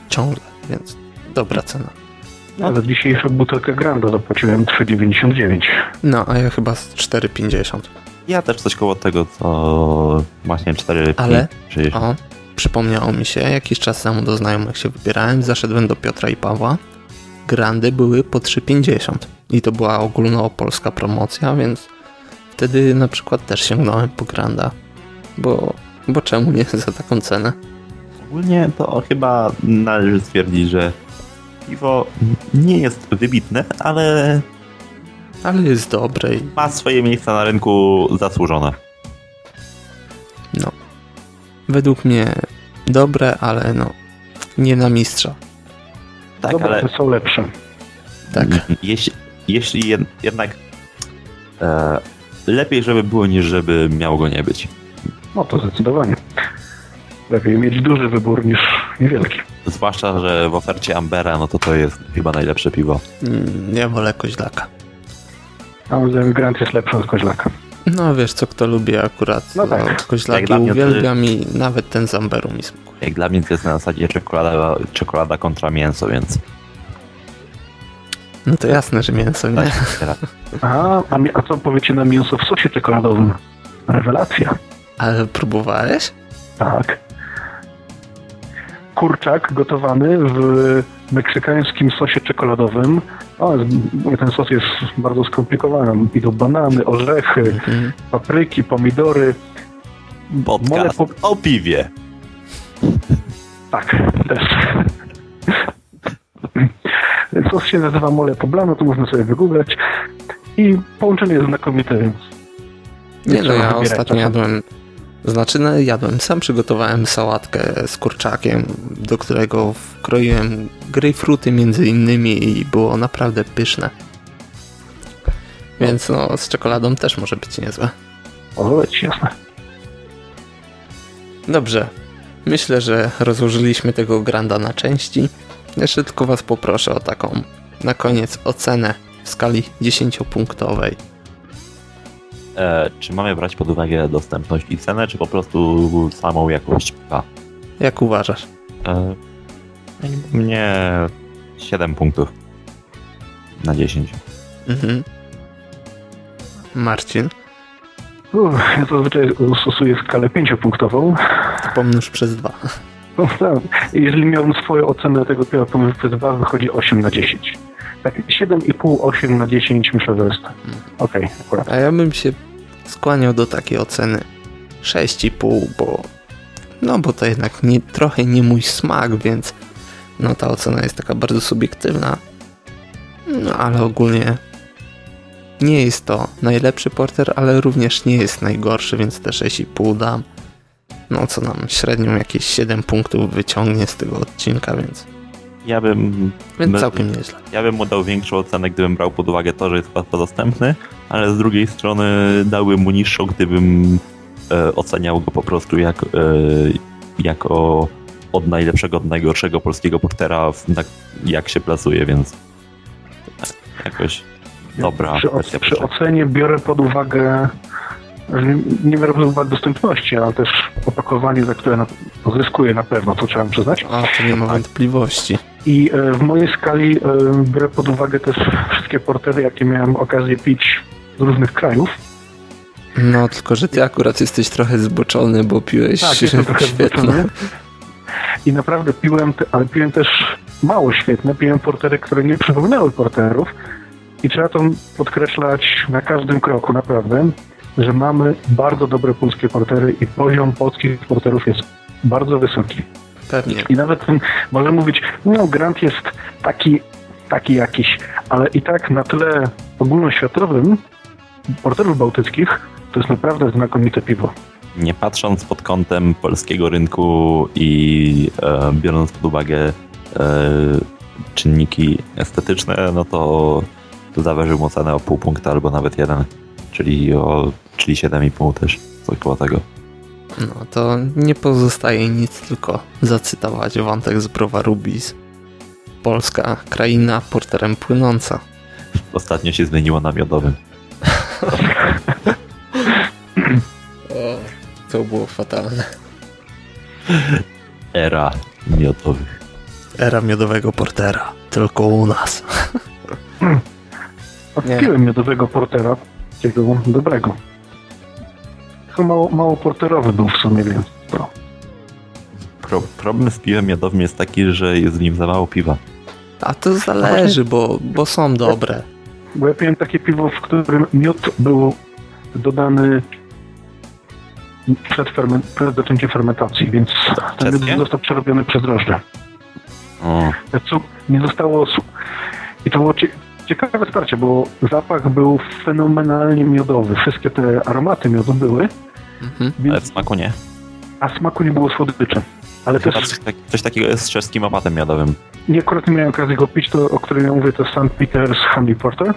ciągle, więc dobra cena. Za dzisiejszą butelkę Granda zapłaciłem 3,99. No, a ja chyba z 4,50. Ja też coś koło tego, co właśnie 4,60. Ale- O, przypomniało mi się, jakiś czas temu do znajomych się wybierałem, zaszedłem do Piotra i Pawła. Grandy były po 3,50 i to była ogólnopolska promocja, więc wtedy na przykład też sięgnąłem po Granda, bo, bo czemu nie za taką cenę? Ogólnie to chyba należy stwierdzić, że piwo nie jest wybitne, ale Ale jest dobre i ma swoje miejsca na rynku zasłużone. no, według mnie dobre, ale no, nie na mistrza. Tak, Dobra, ale są lepsze. Tak. jeśli, jeśli jed, jednak e, lepiej, żeby było, niż żeby miało go nie być. No to zdecydowanie. Lepiej mieć duży wybór niż niewielki. Zwłaszcza, że w ofercie Ambera, no to to jest chyba najlepsze piwo. Mm, Ja wolę koźlaka. A zdaniem Grand jest lepszy od Koźlaka. No wiesz co, kto lubi akurat No no tak. Jak koźlaki dla mnie to- uwielbiam i nawet ten z Amberu mi smakuje. Jak dla mnie to jest na zasadzie czekolada, czekolada kontra mięso, więc No to jasne, że mięso nie. teraz Aha, a, mi- a co powiecie na mięso w sosie czekoladowym? Rewelacja. Ale próbowałeś? Tak. Kurczak gotowany w meksykańskim sosie czekoladowym. O, ten sos jest bardzo skomplikowany. Idą banany, orzechy, Mhm. papryki, pomidory. podcast po- o piwie. Tak, też. Sos się nazywa mole poblano, to można sobie wygooglać. I połączenie jest znakomite, więc Nie no, ja ostatnio czasem. jadłem, znaczy no, jadłem, sam przygotowałem sałatkę z kurczakiem, do którego wkroiłem grejpfruty między innymi i było naprawdę pyszne. Więc no, z czekoladą też może być niezłe. może być jasne. Dobrze. Myślę, że rozłożyliśmy tego granda na części. Jeszcze tylko Was poproszę o taką na koniec ocenę w skali 10-punktowej. E, czy mamy brać pod uwagę dostępność i cenę, czy po prostu samą jakość piwa? Jak uważasz? E, mnie 7 punktów na 10. Mhm. Marcin, Uff, ja zazwyczaj stosuję skalę pięciopunktową. pomnóż przez dwa. No tak, Jeżeli miałbym swoją ocenę tego piwa pomysłu przez dwa, wychodzi 8 na 10. Tak 7,5, 8 na 10 myślę, że jest okej akurat. A ja bym się skłaniał do takiej oceny 6,5, bo no bo to jednak nie, trochę nie mój smak, więc no ta ocena jest taka bardzo subiektywna. No ale ogólnie nie jest to najlepszy porter, ale również nie jest najgorszy, więc te 6,5 dam. No co nam średnią jakieś 7 punktów wyciągnie z tego odcinka, więc, Ja bym, więc całkiem nieźle. ja bym mu dał większą ocenę, gdybym brał pod uwagę to, że jest łatwo dostępny, ale z drugiej strony dałbym mu niższą, gdybym e, oceniał go po prostu jak, e, jako od najlepszego, od najgorszego polskiego portera, w, na, jak się plasuje, więc jakoś dobra. Przy, o, przy ocenie biorę pod uwagę, nie, biorę pod uwagę dostępności, ale też opakowanie, za które na, zyskuję na pewno, to trzeba przyznać. A to nie ma wątpliwości. I e, w mojej skali e, biorę pod uwagę też wszystkie portery, jakie miałem okazję pić z różnych krajów. No, tylko że ty akurat jesteś trochę zboczony, bo piłeś Tak, zboczony. I naprawdę piłem, ale piłem też mało świetne. Piłem portery, które nie przypominały porterów. I trzeba to podkreślać na każdym kroku, naprawdę, że mamy bardzo dobre polskie portery i poziom polskich porterów jest bardzo wysoki. Pewnie. I nawet może mówić, no Grant jest taki, taki jakiś, ale i tak na tle ogólnoświatowym porterów bałtyckich to jest naprawdę znakomite piwo. Nie patrząc pod kątem polskiego rynku i e, biorąc pod uwagę e, czynniki estetyczne, no to zaważył mu cenę o pół punkta albo nawet jeden, czyli o czyli 7,5 też, coś koło tego. No to nie pozostaje nic, tylko zacytować wątek z browaru Bis. Polska kraina porterem płynąca. Ostatnio się zmieniło na miodowym. To było fatalne. Era miodowych. Era miodowego portera. Tylko u nas. Odpiłem miodowego portera, takiego dobrego. Tylko mało, mało porterowy był w sumie, więc to. Pro, problem z piwem miodowym jest taki, że jest w nim za mało piwa. A to zależy, bo, bo są dobre. Bo ja piłem takie piwo, w którym miód był dodany przed, fermen- przed zaczęciem fermentacji, więc ten miód został przerobiony przez drożdże. O, nie zostało... I to było ciekawe starcie, bo zapach był fenomenalnie miodowy. Wszystkie te aromaty miodu były, Mhm. ale więc, w smaku nie. a smaku nie było słodyczy. Ale Chyba też coś, tak, coś takiego jest z czeskim opatem miodowym. nie akurat nie miałem okazji go pić, to o którym ja mówię to St. Peter's Honey Porter.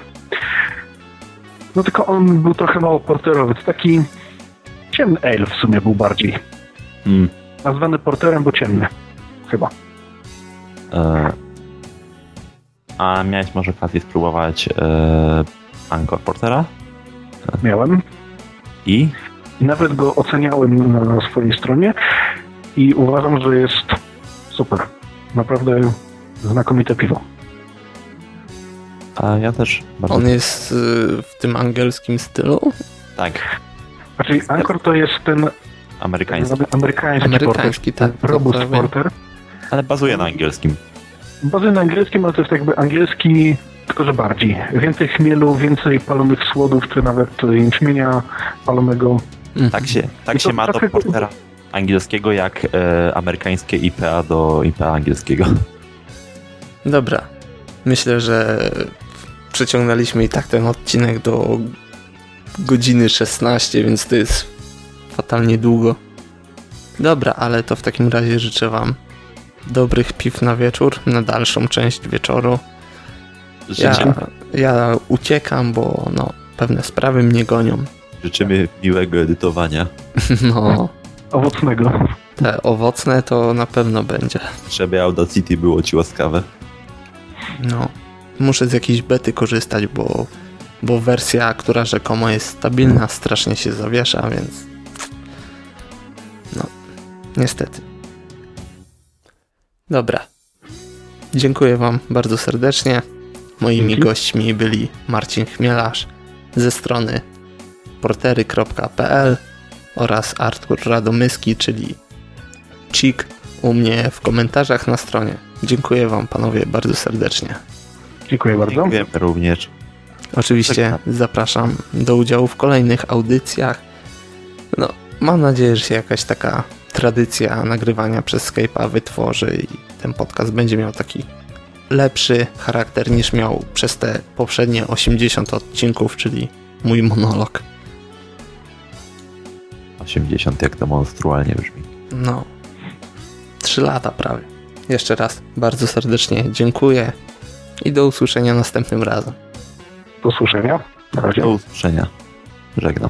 No tylko on był trochę mało porterowy. To taki ciemny ale w sumie był bardziej. Mm. Nazwany porterem, bo ciemny. Chyba. E, a miałeś może okazję spróbować e, Anchor Portera? Miałem. I? I nawet go oceniałem na, na swojej stronie i uważam, że jest super. Naprawdę znakomite piwo. A ja też bardzo... On jest y, w tym angielskim stylu? Tak, Znaczy Anchor to jest ten amerykański. amerykański, Amerykański, tak. porter, to robust porter. Ale bazuje na angielskim. Bazuje na angielskim, ale to jest jakby angielski, tylko że bardziej. Więcej chmielu, więcej palonych słodów, czy nawet jęczmienia palomego. Mhm. Tak się, tak I to się ma do portera angielskiego, jak e, amerykańskie IPA do IPA angielskiego. Dobra. Myślę, że przeciągnęliśmy i tak ten odcinek do godziny 16, więc to jest fatalnie długo. Dobra, ale to w takim razie życzę Wam dobrych piw na wieczór, na dalszą część wieczoru. Ja, ja uciekam, bo no, pewne sprawy mnie gonią. Życzymy miłego edytowania. No, Owocnego. te owocne to na pewno będzie. Żeby Audacity było ci łaskawe. No, muszę z jakiejś bety korzystać, bo, bo wersja, która rzekomo jest stabilna, strasznie się zawiesza, więc no, niestety. Dobra. Dziękuję Wam bardzo serdecznie. Moimi Dzięki. gośćmi byli Marcin Chmielarz ze strony portery.pl oraz Artur Radomyski, czyli Cik u mnie w komentarzach na stronie. Dziękuję Wam panowie bardzo serdecznie. Dziękuję bardzo. Dziękujemy również. Oczywiście zapraszam do udziału w kolejnych audycjach. No, mam nadzieję, że się jakaś taka tradycja nagrywania przez Skype'a wytworzy i ten podcast będzie miał taki lepszy charakter niż miał przez te poprzednie 80 odcinków, czyli mój monolog. 80 jak to monstrualnie brzmi. No, 3 lata prawie. Jeszcze raz bardzo serdecznie dziękuję i do usłyszenia następnym razem. Do usłyszenia. Na razie. Do usłyszenia. Żegnam.